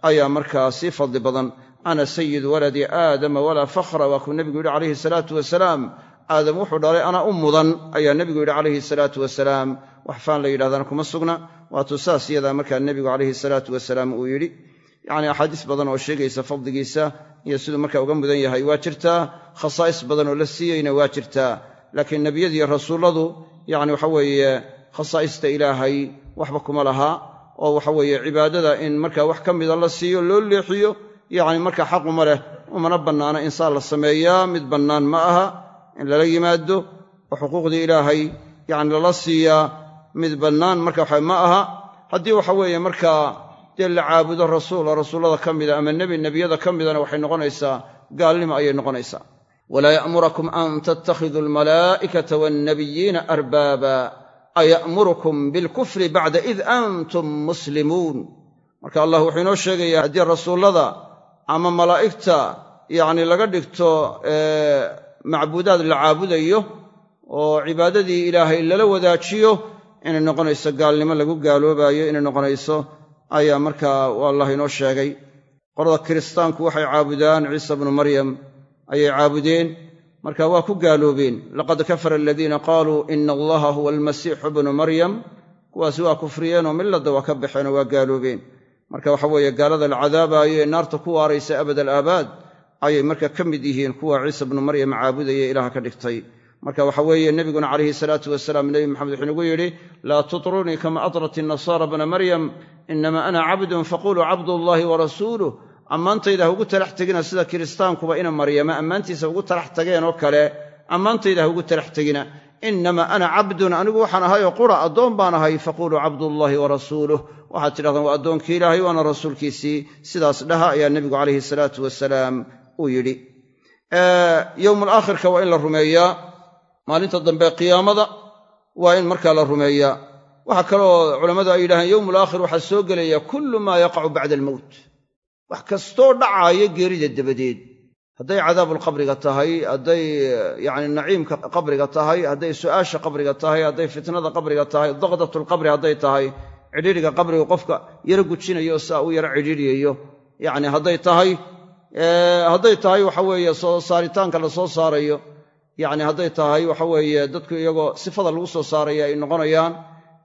ayaa markaa sii fadli badan ana sayidu waladi aadama walaa fakhra. Waa kuu nebigu yidhi calayhi salaatu wasalaam. Aadam wuxuu dhalay anaa u mudan ayaa nebigu yidhi calayhi salaatu wasalaam. Wax faan la yidhahdana kuma sugna. Waatuu saas yadaa markaa nebigu calayhi salaatu wasalaam uu yidhi. Yacni axaadiis badan oo sheegaysa fadligiisa iyo siduu markaa uga mudan yahay waa jirtaa. Khasaa'is badan oo la siiyeyna waa jirtaa. Laakiin nebiyadiiyo rasuulladu yacni waxa weeye khasaa'ista ilaahay waxba kuma laha. Oo waxa cibaadada in markaa wax ka mida la siiyo loo leexiyo yacni markaa xaquma leh umana bannaana insaan la sameeyaa mid bannaan ma aha in lala yimaado oo xuquuqdii ilaahay yacni lala siiyaa mid bannaan marka waxa ma aha. Haddii waxa weeye markaa dee la caabudo rasuula rasuullada ka mida ama nebi nebiyada ka midana waxay noqonaysaa gaalnimo ayay noqonaysaa. Walaa ya'murakum an tattakhiduu almalaa'ikata waannabiyiina arbaaba aya'murukum bilkufri bacda id antum muslimuun. Marka allah wuxuu inoo sheegayaa haddii rasuullada ama malaa'igta yacni laga dhigto macbuudaad la caabudayo oo cibaadadii ilaahay lala wadaajiyo inay noqonayso gaalnimo lagu gaaloobaayo inay noqonayso ayaa markaa allah inoo sheegay. Qolada kiristaanku waxay caabudaan ciisa bnu maryam ayay caabudeen. Marka waa ku gaaloobeen. Laqad kafara aladiina qaaluu ina allaha huwa almasiixu bnu maryam. Kuwaasi waa kufriyeenoo milladda waa ka baxeenoo waa gaaloobeen marka waxa weeye gaalada la cadaabaayo ee naarta ku waaraysa abad alaabaad ayay marka ka mid yihiin kuwa ciisa bnu maryam caabudaya ilaah ka dhigtay. Marka waxa weeye nebiguna calayhi salaatu wasalaam nebi maxamed wuxuu inagu yidhi laa tutrunii kama atrat innasaara bna maryam inama ana cabdun faquluu cabdullaahi wa rasuuluh. Ammaantayda ha ugu talax tegina sida kiristaankuba ina maryama ammaantiisa ugu talax tageen oo kale ammaantayda ha ugu talax tegina inama ana cabdun anigu waxaan ahay oo qura addoon baan ahay faquluu cabdullaahi wa rasuuluh waxaad tidhahdaan waa addoonkii ilaahay waana rasuulkiisii sidaas dhaha ayaa nebigu calayhi salaatu wasalaam uu yidhi yowmul aakhirka waa in la rumeeyaa maalinta dambe qiyaamada waa in markaa la rumeeyaa waxaa kaloo culammadu ay yidhahdeen yowmul aakhir waxaa soo gelaya kullu maa yaqacu bacda almowt wax kastoo dhacaaya geerida dabadeed hadday cadaabulqabriga tahay hadday yacni naciimka qabriga tahay hadday su'aasha qabriga tahay hadday fitnada qabriga tahay daqdatulqabri hadday tahay cidhiidriga qabriga qofka yaro gujinayo saa u yaro cidhiidriyayo yacni hadday tahay hadday tahay waxa weeye soo saaritaanka la soo saarayo yacni hadday tahay waxa weeye dadku iyagoo sifada lagu soo saaraya ay noqonayaan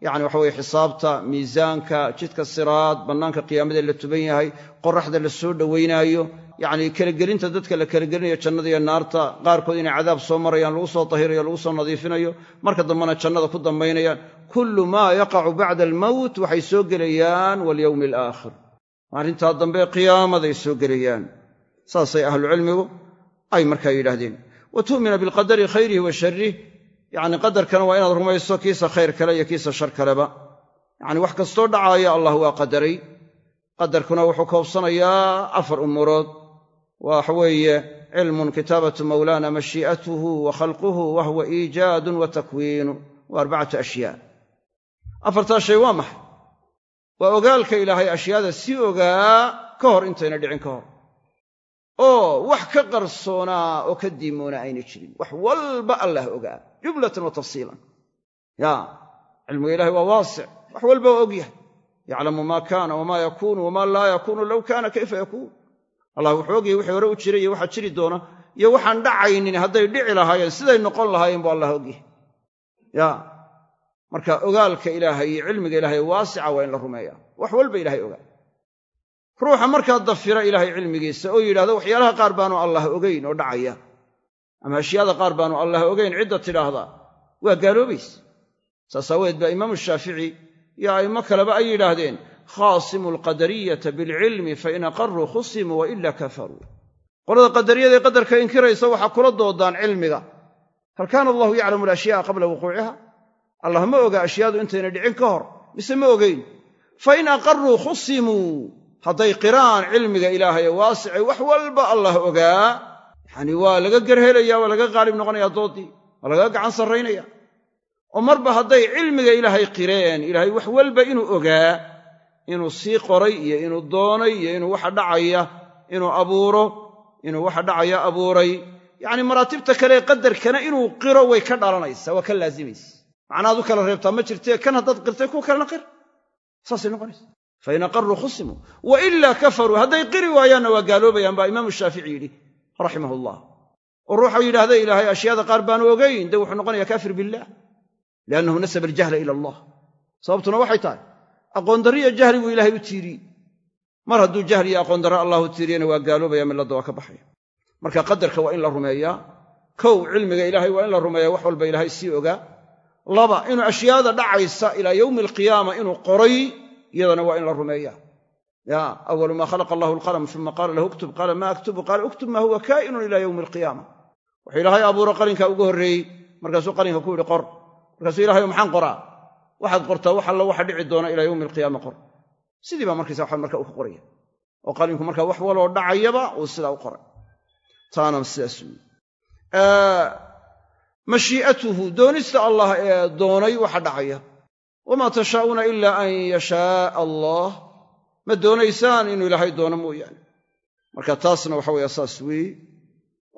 yacni waxa weye xisaabta miisaanka jidka siraad bannaanka qiyaamada la tuban yahay qoraxda la soo dhowaynaayo yacni kalagelinta dadka la kalagelinayo jannada iyo naarta qaarkood inay cadaab soo marayaan lagu soo tahirayo lagu soo nadiifinayo marka dambena jannada ku dambaynayaan. Kullu maa yaqacu bacda almowt waxay soo gelayaan walyowmi alaakhir. Maalintaa dambe qiyaamaday soo gelayaan. Saasay ahlucilmigu ay markaa yidhaahdeen. Wa tu'mina bilqadari khayrihi wa sharrih yacni qadarkana waa inaad rumayso kiisa khayr kale iyo kiisa shar kaleba. Yacni wax kastoo dhacaaya allah waa qadaray. Qadarkuna wuxuu koobsanayaa afar umuurood waxa weeye cilmun kitaabatu mawlaana mashii'atuhu wa khalquhu wa huwa iijaadun wa takwiinu wa arbacatu ashyaa afartaa shay waa maxay waa ogaalka ilaahay ashyaada si ogaa ka hor intayna dhicin ka hor oo wax ka qarsoonaa oo ka diimoona ayna jirin wax walba allah ogaa jumlatan wa tafsiilan ya cilmiga ilahay waa waasic wax walba waa og yahay yaclamu maa kaana wamaa yakuunu wamaa laa yakuunu low kaana kayfa yakuun allah wuxuu ogyahay wixii hore u jiray iyo waxaa jiri doona iyo waxaan dhacaynin hadday dhici lahaayeen siday noqon lahaayeen bu allah ogyahay. Ya marka ogaalka ilaahay iyo cilmiga ilaahay waasica waa in la rumeeya. Wax walba ilahay ogaa ruuxa markaa dafira ilaahay cilmigiisa oo yidhahdo waxyaalaha qaar baanu allah ogayn oo dhacaya. Ama ashyaada qaar baanu allah ogayn cidda tidhaahdaa waa gaaloobaysa saas aaweed baa imaamu shaafici iyo a'immo kaleba ay yidhaahdeen khaasimu alqadariyata bilcilmi fain aqaruu khusimuu wa ila kafaruu qolada qadariyadaee qadarka inkiraysa waxaa kula doodaan cilmiga hal kaana allahu yaclamu alashya'a qabla wuquuciha allah ma oga ashyaadu intayna dhicin ka hor mise ma ogayn fain aqaruu khusimuu hadday qiraan cilmiga ilaahaye waasicay wax walba allah ogaa yacanii waa laga gerhelaya waa laga qaalib noqonaya doodii waa laga gacan sarraynaya oo marba hadday cilmiga ilaahay qireen ilaahay wax walba inuu ogaa inuu sii qoray iyo inuu doonay iyo inuu waxa dhacaya inuu abuuro inuu waxa dhacaya abuuray. Yacni maraatibta kale qadarkana inuu qiro way ka dhalanaysaa waa ka laazimaysa macnaad u kala reebtaa ma jirtee kan haddaad qirtay kuwa kalena qir. Saasay noqonaysa fain aqaruu khusimuu wa ilaa kafaruu hadday qiri waayaanna waa gaaloobayaan baa imaamu shaafici yidhi raximah allah oo ruuxuu yidhahda ilaahay ashyaada qaar baanu ogayn de wuxuu noqonayaa kaafir billaah liannahu nasaba aljahla ila allah. Sababtuna waxay tahay aqoondarriya jahli buu ilaahay u tiiriyey mar hadduu jahli iyo aqoondarre allah u tiiriyana waa gaaloobaya milladda waa ka baxaya. Marka qadarka waa in la rumeeyaa kow cilmiga ilaahay waa in la rumeeyaa wax walba ilaahay sii ogaa laba inuu ashyaada dhacaysa ilaa yowmi alqiyaama inuu qoray iyadana waa in la rumeeyaa. Ya awalu maa khalaqa allahu alqalam uma qaala lahu uktub qaala maa aktubu qaala uktub maa huwa kaa'inun ilaa yowmi alqiyaama wuxuu ilaahay abuuro qalinka ugu horreeyey. Markaasuu qalinka ku yidhi qor. Markaasuu ilahay maxaan qoraa waxaad qortaa wax alla waxa dhici doona ilaa yowmi alqiyaama qor. Sidii baa markaysa waxaa marka ka qoraya. Oo qalinku markaa wax waloo dhacayaba uu sidaa u qoray. Taana sidaas mashii'atuhu doonista allah ee doonay waxa dhacaya. Wamaa tashaa'uuna ilaa an yashaaa allah. Ma doonaysaan inuu ilaahay doono mooyaane. Marka taasna waxa weeye saas weeye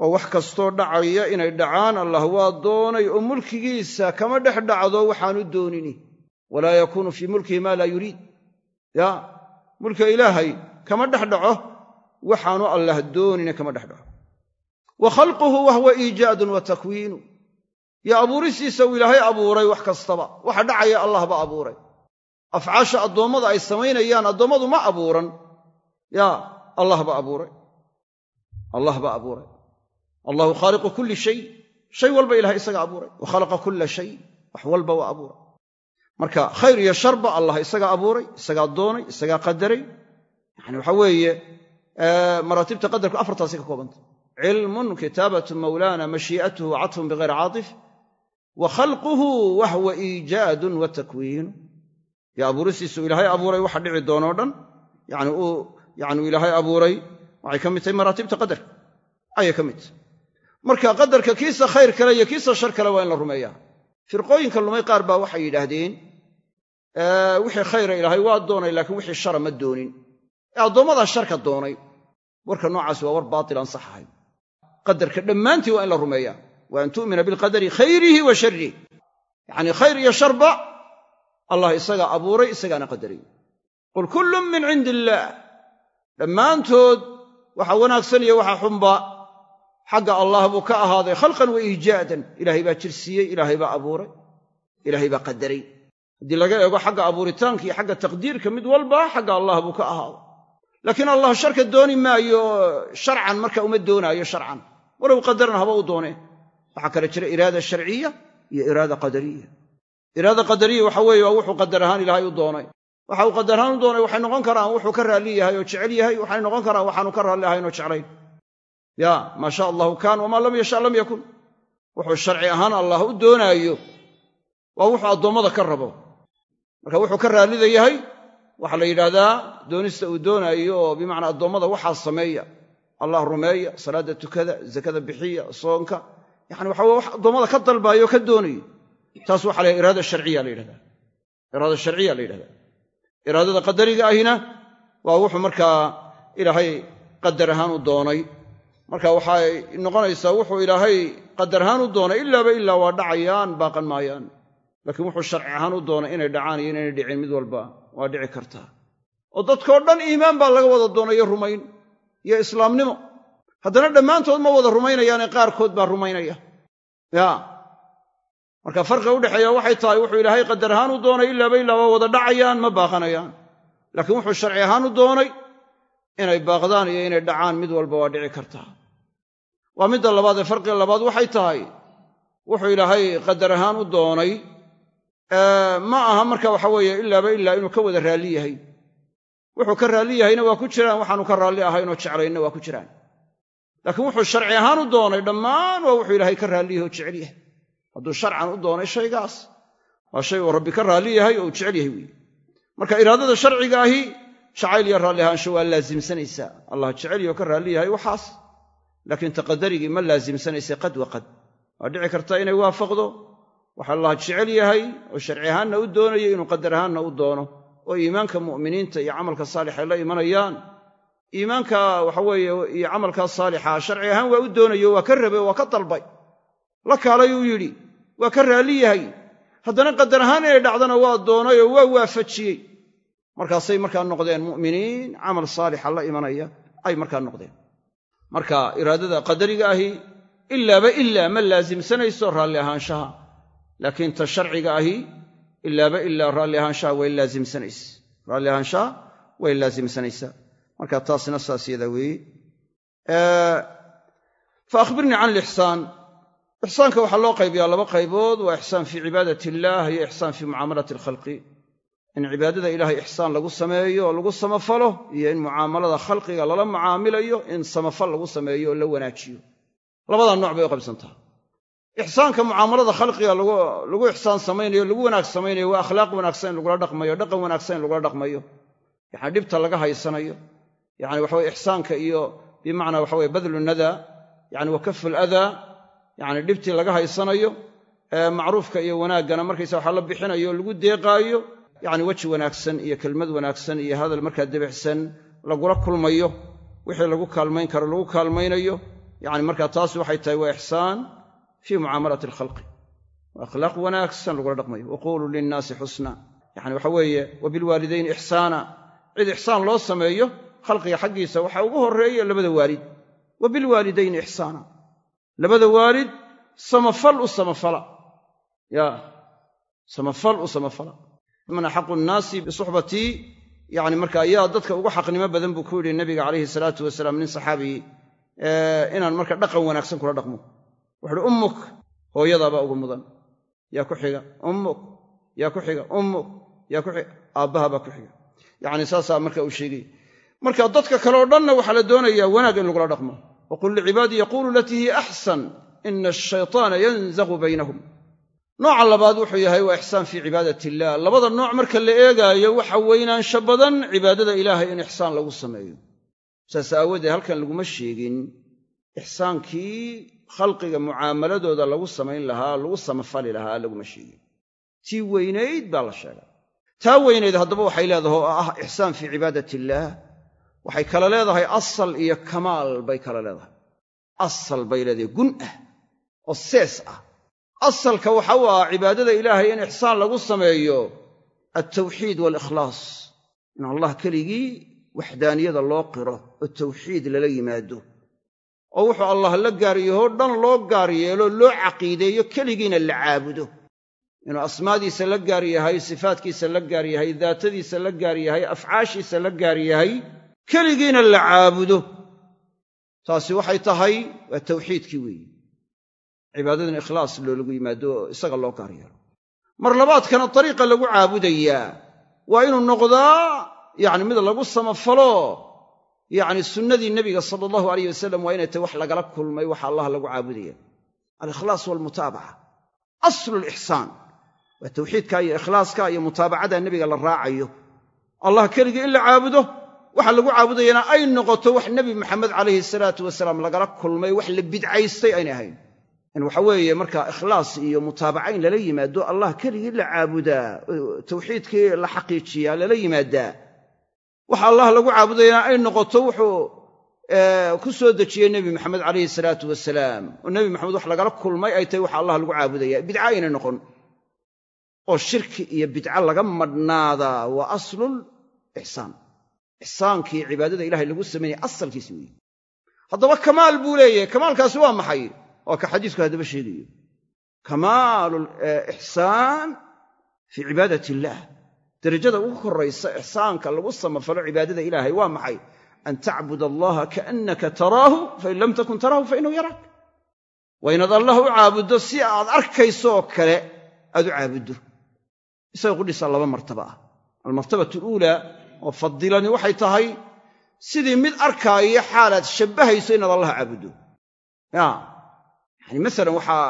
oo wax kastoo dhacaya inay dhacaan allah waa doonay oo mulkigiisa kama dhex dhacdo waxaanu doonini walaa yakuunu fii mulkihi maa laa yuriid. Ya mulka ilaahay kama dhex dhaco waxaanu allah doonina kama dhex dhaco. Wa khalquhu wahwa iijaadun wa takwiinu. Yo abuuristiisa uu ilaahay abuuray wax kastaba. Waxa dhacaya allah ba abuuray. Afcaasha addoommada ay samaynayaan addoommadu ma abuuran. Ya allah ba abuuray. Allah ba abuuray. Allahu khaaliqu kulli shay. Shay walba ilahay isaga abuuray. Wa khalaqa kulla shay. Wax walba waa abuuray marka khayr iyo sharba allah isagaa abuuray isagaa doonay isagaa qadaray. Yani waxa weeye maraatibta qadarku afartaasi ka koobantay cilmun kitaabatun mawlaana mashii'atuhu catfun bigayri caatif wa khalquhu wahwa iijaadun wa takwiinu yo abuuristiisu ilaahay abuuray waxa dhici doonoo dhan. Yani uu yani ilaahay abuuray. Waxay ka mid tahay maraatibta qadarka ayay ka mid marka qadarka kiisa khayr kale iyo kiisa shar kale waa in la rumeeyaa. Firqooyinka lumay qaar baa waxay yidhaahdeen wixii khayra ilaahay waa doonay laakiin wixii shara ma doonin. Ee addoommadaa sharka doonay warka noocaasi waa war baatil aan sax ahayn qadarka dhammaantii waa in la rumeeyaa. Wa an tu'mina bilqadari khayrihi wa sharrih yacnii khayr iyo sharba allah isagaa abuuray isagaana qadaray qul kullun min cindi illaah dhammaantood waxa wanaagsan iyo waxa xunba. Xagga allah buu ka ahaaday khalqan wa iijaadan ilaahay baa jirsiiyey ilaahay baa abuuray ilaahay baa qadaray haddii laga eego xagga abuuritaanka iyo xagga taqdiirka mid walba xagga allah buu ka ahaaday laakiin allah sharka dooni maayo sharcan marka uma doonaayo sharcan. Walow qadaran haba u dooneen waxaa kale jira iraada sharciya iyo iraada qadariya. Iraada qadariya waxa weeye waa wuxuu qadar ahaan ilaahay u doonay. Waxa uu qadar ahaan u doonay waxay noqon karaan wuxuu ka raalli yahay oo jecel yahay waxay noqon karaan waxaanu ka raalli ahayn oo jeclayn. Ya maa sha allahu kaan wamaa lam yasha lam yakun. Wuxuu sharci ahaan allah u doonaayo. Waa wuxuu addoommada ka rabo marka wuxuu ka raallida yahay waxaa la yidhaahdaa doonista uu doonaayo oo bimacnaa addoommada waxaa sameeya. Allah rumeeya salaadda tukada zakada bixiya soonka. Yani waxa wax addoommada ka dalbaayo ka doonayo. Taas waxa la iraada sharciya la yidhahdaa. Iraada sharciya la yidhahdaa. Iraadada qadariga ahina waa wuxuu markaa ilaahay qadar ahaan u doonay. Marka waxay noqonaysaa wuxuu ilaahay qadar ahaan u doonay ilaaba ilaa waa dhacayaan baaqan maayaan laakiin wuxuu sharci ahaan u doonay inay dhacaan iyo inaynay dhicin mid walba waa dhici kartaa oo dadkoo dhan iimaan baa laga wada doonayo rumayn iyo islaamnimo. Haddana dhammaantood ma wada rumaynayaane qaarkood baa rumaynaya. Ya. Marka farqiga udhexeeya waxay tahay wuxuu ilaahay qadar ahaan u doonay ilaaba ilaa waa wada dhacayaan ma baaqanayaan. Laakiin wuxuu sharci ahaan u doonay inay baaqdaan iyo inay dhacaan mid walba waa dhici kartaa waa midda labaad ee farqiga labaad waxay tahay wuxuu ilaahay qadar ahaan u doonay ma aha marka waxa weeye ilaaba ilaa inuu ka wada raalli yahay. Wuxuu ka raalli yahayna waa ku jiraan waxaanu ka raalli ahaynoo jeclaynna waa ku jiraan. Laakiin wuxuu sharci ahaan u doonay dhammaan waa wuxuu ilaahay ka raalli yahay oo jecel yahay. Hadduu sharcan u doonay shaygaas waa shay uu rabbi ka raalli yahay oo uu jecel yahay weeye. Marka iraadada sharciga ahi jacayl iyo raalli ahaansho waa laasimsanaysaa allah jecelyoo ka raalli yahay waxaas. Laakiin taqadarigii ma laasimsanaysa qad wa qad. Waa dhici karta inay waafaqdo waxa allah jecel yahay oo sharci ahaanna u doonayo inuu qadar ahaanna u doono oo iimaanka mu'miniinta iyo camalka saalixay la imanayaan. Iimaanka waxaweeye iyo camalkaa saalixa sharci ahaan waa u doonayo waa ka rabe waa ka dalbay. La kaalayuu yidhi waa ka raalli yahay. Haddana qadar ahaan inay dhacdana waa doonay oo waa waafajiyey. Markaasay markaa noqdeen mu'miniin camal saalixa la imanaya ay markaa noqdeen. Marka iraadada qadariga ahi ilaaba ilaa ma laasimsanayso raalli ahaanshaha laakiin ta sharciga ahi ilaaba ilaa raalli ahaanshaha way laasimsanaysa raalli way laasimsanaysaa marka taasna saas yada weeye fa akhbirnii can alixsaan ixsaanka waxaa loo qaybiyaa laba qaybood. Waa ixsaan fii cibaadat illaah iyo ixsaan fii mucaamalati alkhalqi. In cibaadada ilaahay ixsaan lagu sameeyo oo lagu samafalo iyo in mucaamalada khalqiga lala mucaamilayo in samafal lagu sameeyo oo la wanaajiyo. Labadaa nooc bay u qaybsantaha ixsaanka mucaamalada khalqiga lagu ixsaan samaynayo lagu wanaag samaynayo waa akhlaaq wanaagsan in lagula dhaqmayo dhaqan wanaagsan in lagula dhaqmayo. Yacni dhibta laga haysanayo. Yacni waxaweye ixsaanka iyo bimacnaa waxaweye badlu nadaa yacni wa kafu aladaa yacni dhibtii laga haysanayo macruufka iyo wanaaggana markaysa waxa la bixinayo lagu deeqaayo yacni weji wanaagsan iyo kelmad wanaagsan iyo hadal markaa debicsan lagula kulmayo. Wixii lagu kaalmayn karo lagu kaalmaynayo. Yacni markaa taas waxay tahay waa ixsaan fii mucaamalati alkhalqi waa akhlaaq wanaagsan lagula dhaqmayo waquuluu linnaasi xusna yacni waxa weeye wa bilwaalidayni ixsaana cid ixsaan loo sameeyo khalqiga xaggiisa waxaa ugu horreeya labada waalid wa bilwaalidayni ixsaana labada waalid samafal u samafala ya samafal u samafala man axaqu nnaasi bisuxbatii yani marka ayaa dadka ugu xaqnimo badan buu ku yidhi nabiga calayhi salaatu wasalaam nin saxaabii inaan marka dhaqan wanaagsan kula dhaqmo wuxuuhi ummuk hooyadaabaa ugu mudan. Yaa ku xiga. Ummuk yaa ku xiga. Ummuk yaa ku xiga. Aabbahabaa ku xiga. Yacni saasaa marka uu sheegay. Marka dadka kale o dhanna waxaa la doonayaa wanaag in lagula dhaqmo. Waqul licibaadii yaquulu latii hiya axsan ina ashaytaana yanzagu baynahum. Nooca labaad wuxuu yahay waa ixsaan fii cibaadat illah labada nooc marka la eegaayo waxa weynaansho badan cibaadada ilaahay in ixsaan lagu sameeyo. Saas aawoodee halkan laguma sheegin ixsaankii khalqiga mucaamaladooda lagu samayn lahaa lagu samafali lahaa laguma sheegin. Tii weynayd baa la sheegay. Taa weynayd haddaba waxay leedahay oo ah ixsaan fii cibaadat illaah waxay kala leedahay asal iyo kamaal bay kala leedahay. Asal bay leedahay gun ah oo sees ah. Asalka waxa u ah cibaadada ilaahay in ixsaan lagu sameeyo altawxiid waalikhlaas in allah keligii waxdaaniyada loo qiro oo tawxiid lala yimaado oo wuxuu allah la gaaryaho dhan loo gaar yeelo loo caqiideeyo keligiina la caabudo. Inuu asmaadiisa la gaar yahay sifaadkiisa la gaar yahay daatadiisa la gaar yahay afcaashiisa la gaar yahay keligiina la caabudo. Taasi waxay tahay waa tawxiidkii weeye cibaadadan ikhlaas loolagu yimaado isaga loo gaar yeelo mar labaadkana dariiqa lagu caabudayaa. Waa inuu noqdaa yacni mid lagu samafalo yacni sunnadii nebiga sala allahu alayh wasalam waa inay tahy wax lagala kulmay waxa allah lagu caabudaya. Alikhlaas waalmutaabaca aslu lixsaan waa tawxiidka iyo ikhlaaska iyo mutaabacada nebiga la raacayo. Allah keligii in la caabudo waxa lagu caabudayana ay noqoto wax nebi maxamed calayhi salaatu wasalaam lagala kulmay wax la bidcaystay aynay ahayn. In waxa weeye markaa ikhlaas iyo mutaabaca in lala yimaado allah keligii la caabudaa tawxiidkii la xaqiijiyaa lala yimaadaa waxa allah lagu caabudayana ay noqoto wuxuu ku soo dejiyey nebi maxamed calayhi salaatu wasalaam oo nebi maxamed wax lagala kulmay ay tahay waxa allah lagu caabudaya bidca aynay noqon. Oo shirki iyo bidca laga madhnaadaa waa aslul ixsaan ixsaankii cibaadada ilahay lagu samaynaya asalkiisi weeye haddaba kamaal buu leeyahay. Kamaalkaasi waa maxay? Waa ka xadiisku haddaba sheegayo. Kamaalu ixsaan fii cibaadat illaah derajada ugu koraysa ixsaanka lagu samafalo cibaadada ilaahay waa maxay? An tacbud allaha kaannaka taraahu fain lam takun taraahu fainahu yaraak waa inaad allah u caabuddo si aad arkayso oo kale aad u caabuddo isaga qudhisaa laba martaba ah. Almartabatu aluulaa oo fadilani waxay tahay sidii mid arkaaya xaalaad shabbahayso inaad allah caabuddo ya yani masalan waxaa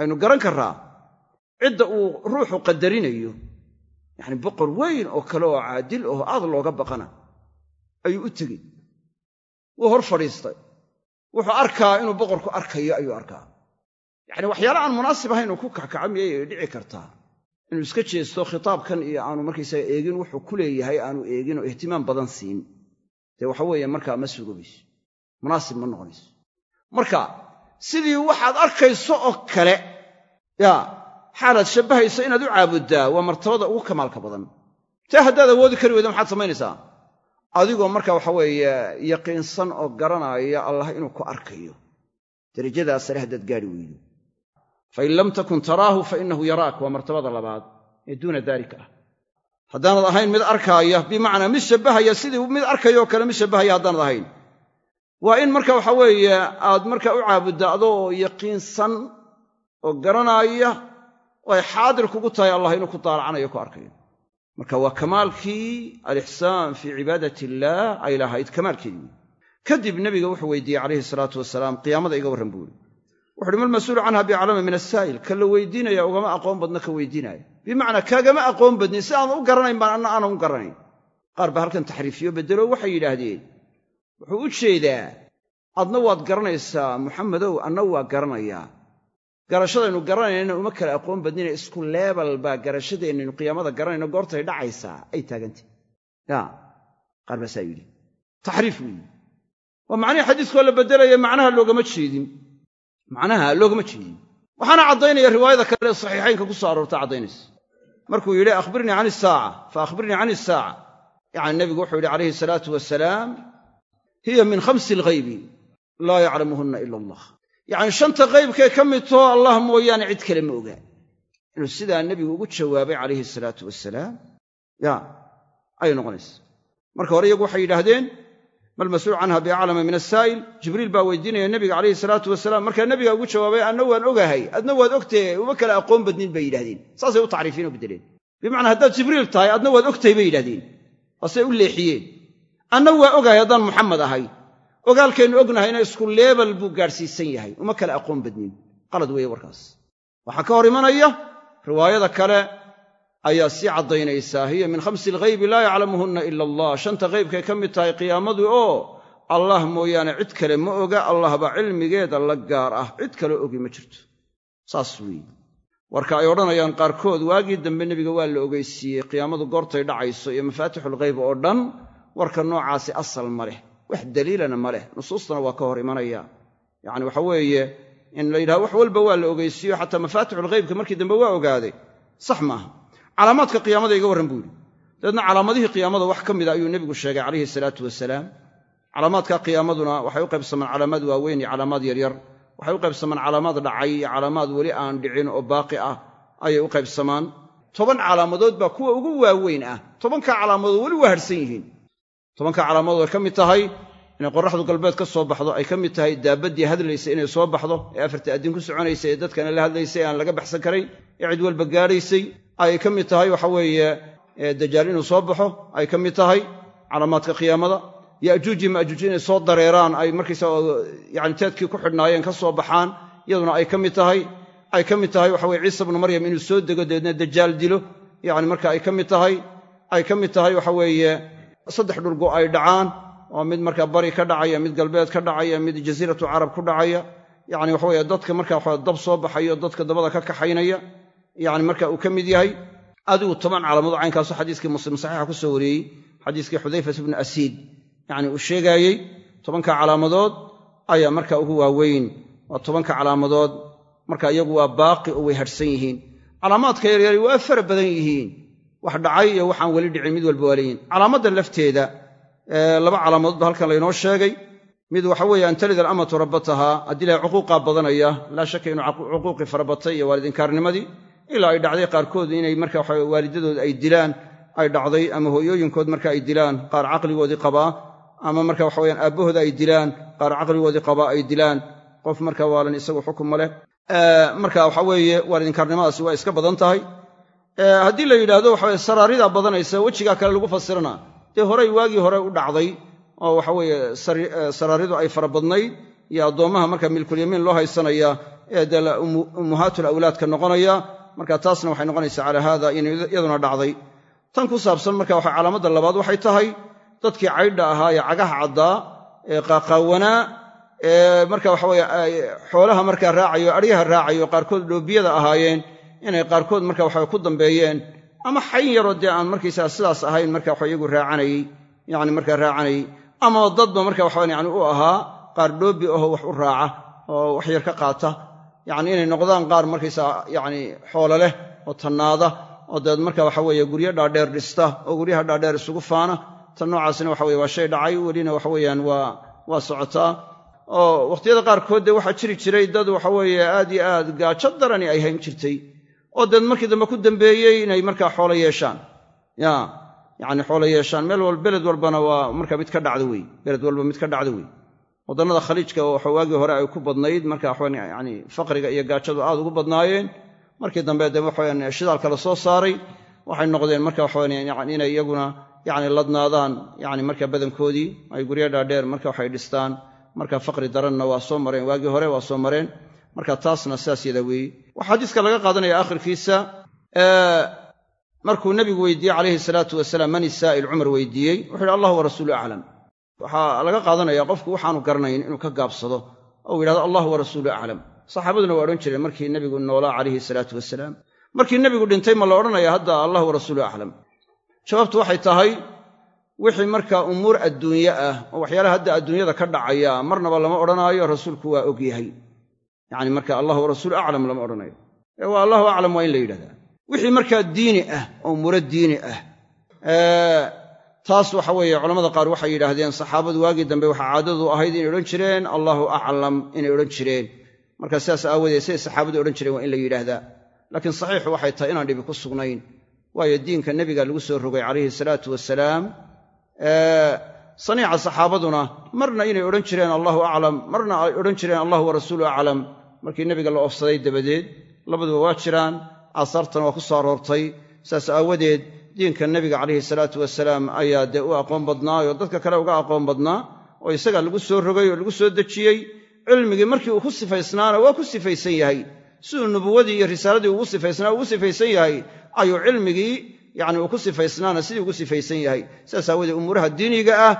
aynu garan karraa cidda uu ruuxu qadarinayo yacni boqor weyn oo kale oo caadil oo aad looga baqana ayuu u tegey. Wuu hor fadhiistay. Wuxuu arkaa inuu boqorku arkayo ayuu arkaa. Yacni waxyaale aan munaasib ahayn uu ku kackaca miyay dhici kartaa. Inuu iska jeesto khitaabkan iyo aanu markaysaga eegin wuxuu ku leeyahay aanu eegin oo ihtimaam badan siin. Dee waxa weeye markaa ma sugobayso munaasib ma noqonayso marka sidii waxaad arkayso oo kale yaa xaalaad shabbahayso inaad u caabuddaa waa martabada ugu kamaalka badan. Tee haddaad awoodi kari weyda maxaad samaynaysaa adigoo marka waxa weeye yaqiinsan oo garanaya allah inuu ku arkayo. Derajadaa sare haddaad gaari weydo. Fain lam takun taraahu fa innahu yaraak waa martabada labaad ee duuna daalika ah. Haddaanad ahayn mid arkaaya bimacnaa mid shabbahaya sidii mid arkayoo kale mid shabbahaya haddaanad ahayn. Waa in marka waxa weeye aad marka u caabudda adoo yaqiinsan oo garanaaya oo ay xaadir kugu tahay allah inuu ku daalacanayo ku arkayo. Marka waa kamaalkii alixsaan fii cibaadat illaah ay lahayd kamaalkeedii kadib nebiga wuxuu weydiiyey calayhi salaatu wasalaam qiyaamada iga warran buuri wuxu uhi malmas-uulu canha biaclama min asaa'il ka la weydiinaya ugama aqoon badna ka weydiinaya. Bimacnaa kaagama aqoon badnin si aanad u garanayn baan anna aanan u garanayn. Qaar baa halkan taxriifiyo beddelo waxay yidhaahdeen. Wuxuu u jeedaa adna waad garanaysaa muxamedow anna waa garanayaa garashadaynu garanaynana uma kala aqoon badnina isku leebal baa garashadeennaynu qiyaamada garanayno goortay dhacaysaa. Ay taagantay ya. Qaar baasaa yidhi. Taxriif weeye waa macnihii xadiiskoo la beddelaya macnaha loogama jeedin. Macnaha loogama jeedin. Waxaana caddaynaya riwaayada kale ee saxiixaynka ku soo aroorta caddaynaysa. Markuu yidhi akhbirnii can isaaca fa akhbirnii can isaaca yacani nebigu wuxuu yidhi calayhi salaatu wasalaam hiya min khamsi alghaybi laa yaclamuhunna ila allah yacni shanta qaybkay ka mid too allah mooyaane cid kale ma ogaa inuu sidaa nebigu ugu jawaabay calayhi salaatu wasalaam ya ayay noqonaysa marka hore iyagu waxay yidhaahdeen malmas-uul canha biaclama min asaa'il jibriil baa weydiinaya nebiga calayhi salaatu wasalaam markaa nebigaa ugu jawaabay anna waan ogahay adna waad ogtahe uma kale aqoon badnin bay yidhahdeen saasay u tacriifiin oo beddeleen. Bimacnaa haddaad jibriil tahay adna waad ogtahay bay yidhahdeen waasay u leexiyeen. Anna waa ogahay haddaan muxamed ahay ogaalkaynu ognahayna isku leebal buu gaadhsiisan yahay. Uma kale aqoon badnin. Qalad weeye warkaas. Waxaa ka hor imanaya riwaayada kale ayaa sii caddaynaysaa. Hiya min khamsi alghaybi laa yaclamuhunna ila allah. Shanta qaybkay ka mid tahay qiyaamadu oo allah mooyaane cid kale ma oga allah baa cilmigeeda la gaar ah. Cid kale ogi ma jirto. Saas weeye. Warka ay odhanayaan qaarkood waagii dambe nebiga waa la ogeysiiyey. Qiyaamadu goortay dhacayso iyo mafaatixulghayb oo dhan warka noocaasi asal ma leh wax daliilana ma leh. Nusuustana waa ka hor imanaya. Yacni waxa weeye in la yidhaha wax walba waa la ogeysiiyo xataa mafaatixulghaybka markii dambe waa ogaaday. Sax maaha calaamaadka qiyaamada iga warran buu yidhi. Dabeedna calaamadihii qiyaamada wax ka mida ayuu nebigu sheegay calayhi salaatu wasalaam calaamaadka qiyaamaduna waxay u qaybsamaan calaamaad waaweyn iyo calaamaad yaryar waxay u qaybsamaan calaamaad dhacay iyo calaamaad weli aan dhicin oo baaqi ah ayay u qaybsamaan. Toban calaamadood baa kuwa ugu waaweyn ah. Tobankaa calaamadood weli waa harhsan yihiin tobanka calaamadood ay ka mid tahay inay qorraxdu galbeed ka soo baxdo ay ka mid tahay daabaddii hadlaysa inay soo baxdo ee afarta addin ku soconaysay ee dadkana la hadlaysay aan laga baxsan karayn ee cid walba gaadhaysay ay ka mid tahay waxa weeye dajaal inuu soo baxo ay ka mid tahay calaamaadka qiyaamada. Yaajuuji maajuuj inay soo dareeraan ay markaysa yani teedkii ku xidhnaayeen ka soo baxaan iyaduna ay ka mid tahay ay ka mid tahay waxa weye ciisa bnu maryam inuu soo dego dabeedna dajaal dilo. Yani marka ay ka mid tahay ay ka mid tahay waxa weeye saddex dhulgo ay dhacaan oo mid markaa bari ka dhacaya mid galbeed ka dhacaya mid jasiiratu carab ku dhacaya. Yani waxa weye dadka marka waxa dab soo baxayo dadka dabada ka kaxaynaya yani marka uu ka mid yahay. Adigu toban calaamadood caynkaasu xadiiskii muslim saxiixa ku soo wariyey xadiiskii xudayfat ibnu asiid. Yani uu sheegaayey tobanka calaamadood ayaa marka ugu waaweyn waa tobanka calaamadood marka iyagu waa baaqi oo way hadhsan yihiin. Calaamaadka yaryari waa fara badan yihiin wax dhacay iyo waxaan weli dhicin mid walba waa leeyihiin calaamadda lafteeda laba calaamadood ba halkan laynoo sheegay. Mid waxa weeye an talid alamatu rabbatahaa haddii ilahay cuquuqaa badanaya laa shaka inuu cuquuqii farabatay iyo waalidinkaarnimadii ilaa ay dhacday qaarkood inay marka waxa waalidadood ay dilaan ay dhacday ama hooyooyinkood marka ay dilaan qaar caqligoodii qabaa ama marka waxa weyaan aabbahooda ay dilaan qaar caqligoodii qabaa ay dilaan. Qof marka waalan isagu xukum ma leh. Marka waxa weeye waalidinkaarnimadaasi waa iska badan tahay haddii la yidhaahdo waxaweye saraaridaa badanaysa wejigaa kale lagu fasirana. Dee horay waagii hore u dhacday oo waxa weeye saraaridu ay fara badnayd iyo addoommaha marka milkulyamiin loo haysanaya ee dee ummuhaatul awlaadka noqonaya marka taasna waxay noqonaysaa calaa haada iyaduna dhacday. Tan ku saabsan marka waxa calaamadda labaad waxay tahay dadkii caydha ahaa ee cagaha caddaa ee qaaqaawanaa ee marka waxaweye xoolaha markaa raacayo adhyaha raacayo qaarkood dhoobiyada ahaayeen inay qaarkood marka waxa ku dambeeyeen ama xayn yaroo dee aan markaysaa sidaas ahayn marka waxa iyagu raacanayey yani markaa raacanayey ama dadba marka waxaan yani u ahaa qaar dhoobi aho wax u raaca oo wax yar ka qaata. Yacni inay noqdaan qaar markaysaa yacni xoolo leh oo tannaada oo deed marka waxa weeye guryo dhaadheer dhista oo guryaha dhaadheer isugu faana. Tan noocaasina waxa weye waa shay dhacay welina waxa weeyaan waa socotaa. Oo wakhtiyada qaarkood dee waxaa jiri jiray dad waxa weeye aad iyo aad gaajo darani ay hayn jirtay oo deed markii dambe ku dambeeyey inay markaa xoolo yeeshaan. Ya yacni xoolo yeeshaan. Meel wal beled walbana waa marka mid ka dhacda wey beled walba mid ka dhacda wey waddannada khaliijka waxa waagii hore ay ku badnayd marka waxaan yani faqriga iyo gaajadu aad ugu badnaayeen. Markii dambe dee waxaweyaan shidaalka la soo saaray. Waxay noqdeen marka waxawan inay iyaguna yani ladnaadaan yani marka badankoodii ay guryo dhaadheer marka waxay dhistaan. Marka faqri daranna waa soo mareen. Waagii hore waa soo mareen marka taasna sidaas yada weeye waxaa xadiiska laga qaadanaya akhirkiisa markuu nebigu weydiiyey calayhi salaatu wasalaam man isaa'il cumar? weydiiyey. Wuxu yidhi allah warasuulu aclam. Waxaa laga qaadanaya qofku waxaanu garanayn inuu ka gaabsado. Ou yidhahdo allah warasuulu aclam. Saxaabaduna waa odhan jireen markii nebigu noolaa calayhi salaatu wasalaam. Markii nebigu dhintay ma la odhanaya hadda allah warasuulu aclam. Jawaabtu waxay tahay wixii markaa umuur adduunye ah oo waxyaalaha hadda adduunyada ka dhacaya marnaba lama odhanaayo rasuulku waa og yahay yacni marka allah warasuulu aclam lama odhanayo. Ee waa allahu aclam waa in la yidhahdaa. Wixii markaa diini ah oo umuuro diini ah taas waxa weeye culamada qaar waxay yidhaahdeen saxaabadu waagii dambe waxaa caadadu ahayd inay odhan jireen allaahu aclam inay odhan jireen. Marka sidaas aawadeed siday saxaabadu odhan jireen waa in la yidhaahdaa laakiin saxiixu waxay tahay inaan dhibi ku sugnayn. Waayo diinka nebiga lagu soo rogay calayhi salaatu wasalaam saniica saxaabaduna marna inay odhan jireen allahu aclam marna ay odhan jireen allahu warasuulu aclam. Markii nebiga la oofsaday dabadeed labaduba waa jiraan aasaartana waa ku soo aroortay. Saas aawadeed diinka nebiga calayhi salaatu wasalaam ayaa dee u aqoon badnaa oo dadka kale uga aqoon badnaa oo isagaa lagu soo rogay oo lagu soo dejiyey. Cilmigii markii uu ku sifaysnaana waa ku sifaysan yahay. Siduu nubuwadii iyo risaaladii ugu sifaysnaa ugu sifaysan yahay ayuu cilmigii yani uu ku sifaysnaana sidii ugu sifaysan yahay. Saas aawoodee umuuraha diiniga ah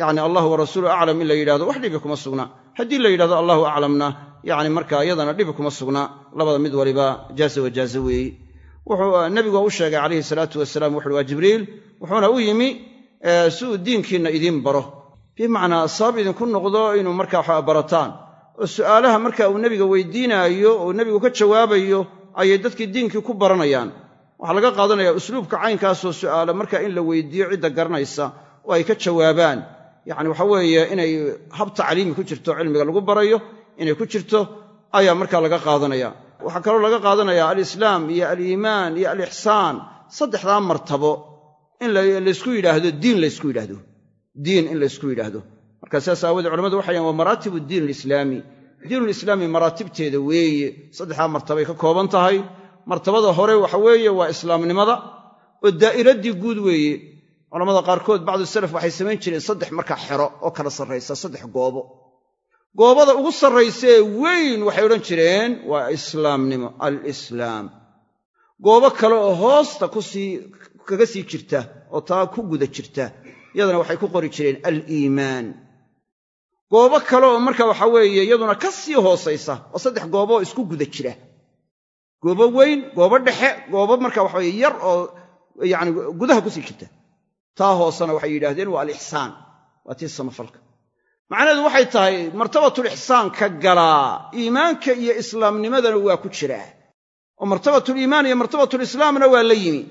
yani allahu warasuulu aclam in la yidhahdo wax dhibi kuma sugna. Haddii la yidhahdo allahu aclamna. Yani marka iyadana dhibi kuma sugna. Labada mid waliba jaaza wajaaze weeye wuxuu nebigu u sheegay calayhi salaatu wasalaam wuxuuhi waa jibriil wuxuuna u yimi si uu diinkiinna idiin baro. Bimacnaa sabab idinku noqdo inuu markaa waxa barataan. Oo su'aalaha marka uu nebiga weydiinaayo oo nebigu ka jawaabayo ayay dadkii diinkii ku baranayaan waxaa laga qaadanaya usluubka caynkaasoo su'aala marka in la weydiiyo cidda garanaysa oo ay ka jawaabaan. Yacni waxa weeye inay hab tacliimi ku jirto cilmiga lagu barayo inay ku jirto ayaa markaa laga qaadanaya. Waxaa kaloo laga qaadanaya alislaam iyo aliimaan iyo alixsaan saddexdaa martabo. In laysku yidhaahdo diin laysku yidhaahdo. Diin in laysku yidhaahdo. Marka sidaas aawoodee culamadu waxay yahan waa maraatibu diin alislaami. Diinulislaami maraatibteeda weeye. Saddexdaa martabay ka kooban tahay martabada hore waxa weeye waa islaamnimada oo daa'iraddii guud weeye. Culamada qaarkood bacdu salaf waxay samayn jireen saddex markaa xero oo kala sarraysa saddex goobo. Goobada ugu sarraysa ee weyn waxay odhan jireen waa islaamnimo alislaam. Goobo kale oo hoosta ku sii kaga sii jirta oo taa ku guda jirta yadana waxay ku qori jireen aliimaan. Goobo kale oo marka waxa weeye iyaduna ka sii hoosaysa oo saddex goobooo isku guda jira goobo weyn goobo dhexe goobo marka waxaweye yar oo yacni gudaha ku sii jirta. Taa hoosena waxay yidhaahdeen waa alixsaan waa tii samafalka. Macnaheedu waxay tahay martabatul ixsaan ka galaa iimaanka iyo islaamnimadana waa ku jiraa oo martabatul iimaan iyo martabatul islaamna waa la yimi.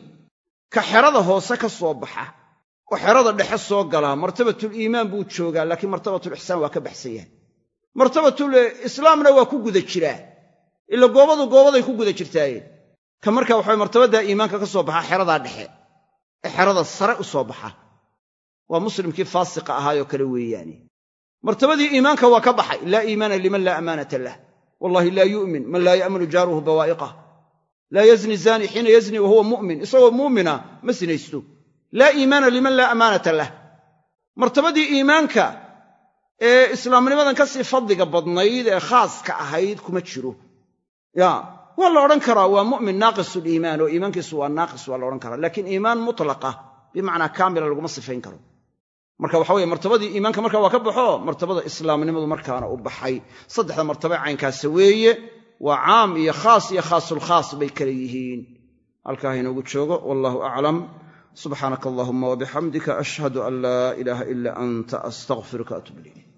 Ka xerada hoose ka soo baxa oo xerada dhexe soo galaa martabatul iimaan buu joogaa laakiin martabatul ixsaan waa ka baxsan yahay. Martabatul islaamna waa ku guda jiraa ila goobadu goobaday ku guda jirtaaye ka marka waxabay martabaddaa iimaanka ka soo baxa xeradaa dhexe. Ee xerada sare u soo baxa. Waa muslimkii faasiqa ahaayoo kale weeyaane martabadii iimaanka waa ka baxay. Laa iimaana liman laa amaanata lah. Wallahi laa yu'min. Man laa ya'manu jaaruhu bawaa'iqah. Laa yazni zaani xiina yazni wa huwa mu'min. Isagoo mu'mina ma sinaysto. Laa iimaana liman laa amaanata lah. Martabadii iimaanka ee islaamnimadan ka sii fadliga badnayd ee khaaska ahayd kuma jiro ya waa la odhan karaa waa mu'min naaqisuliimaan oo iimaankiisu waa naaqis waa la odhan karaa. Laakiin iimaan mutlaqa bimacnaa kaamila laguma sifayn karo. Marka waxa weye martabadii iimaanka markaa waa ka baxo martabada islaamnimadu markaana u baxay. Saddexda martabe caynkaasa weeye waa caam iyo khaas iyo khaasulkhaas bay kale yihiin. Halkaa inoogu joogo wallahu aclam subxaanaka allahuma wabixamdika ashhadu an laa ilaaha ila anta astaqfiruka atub ilayk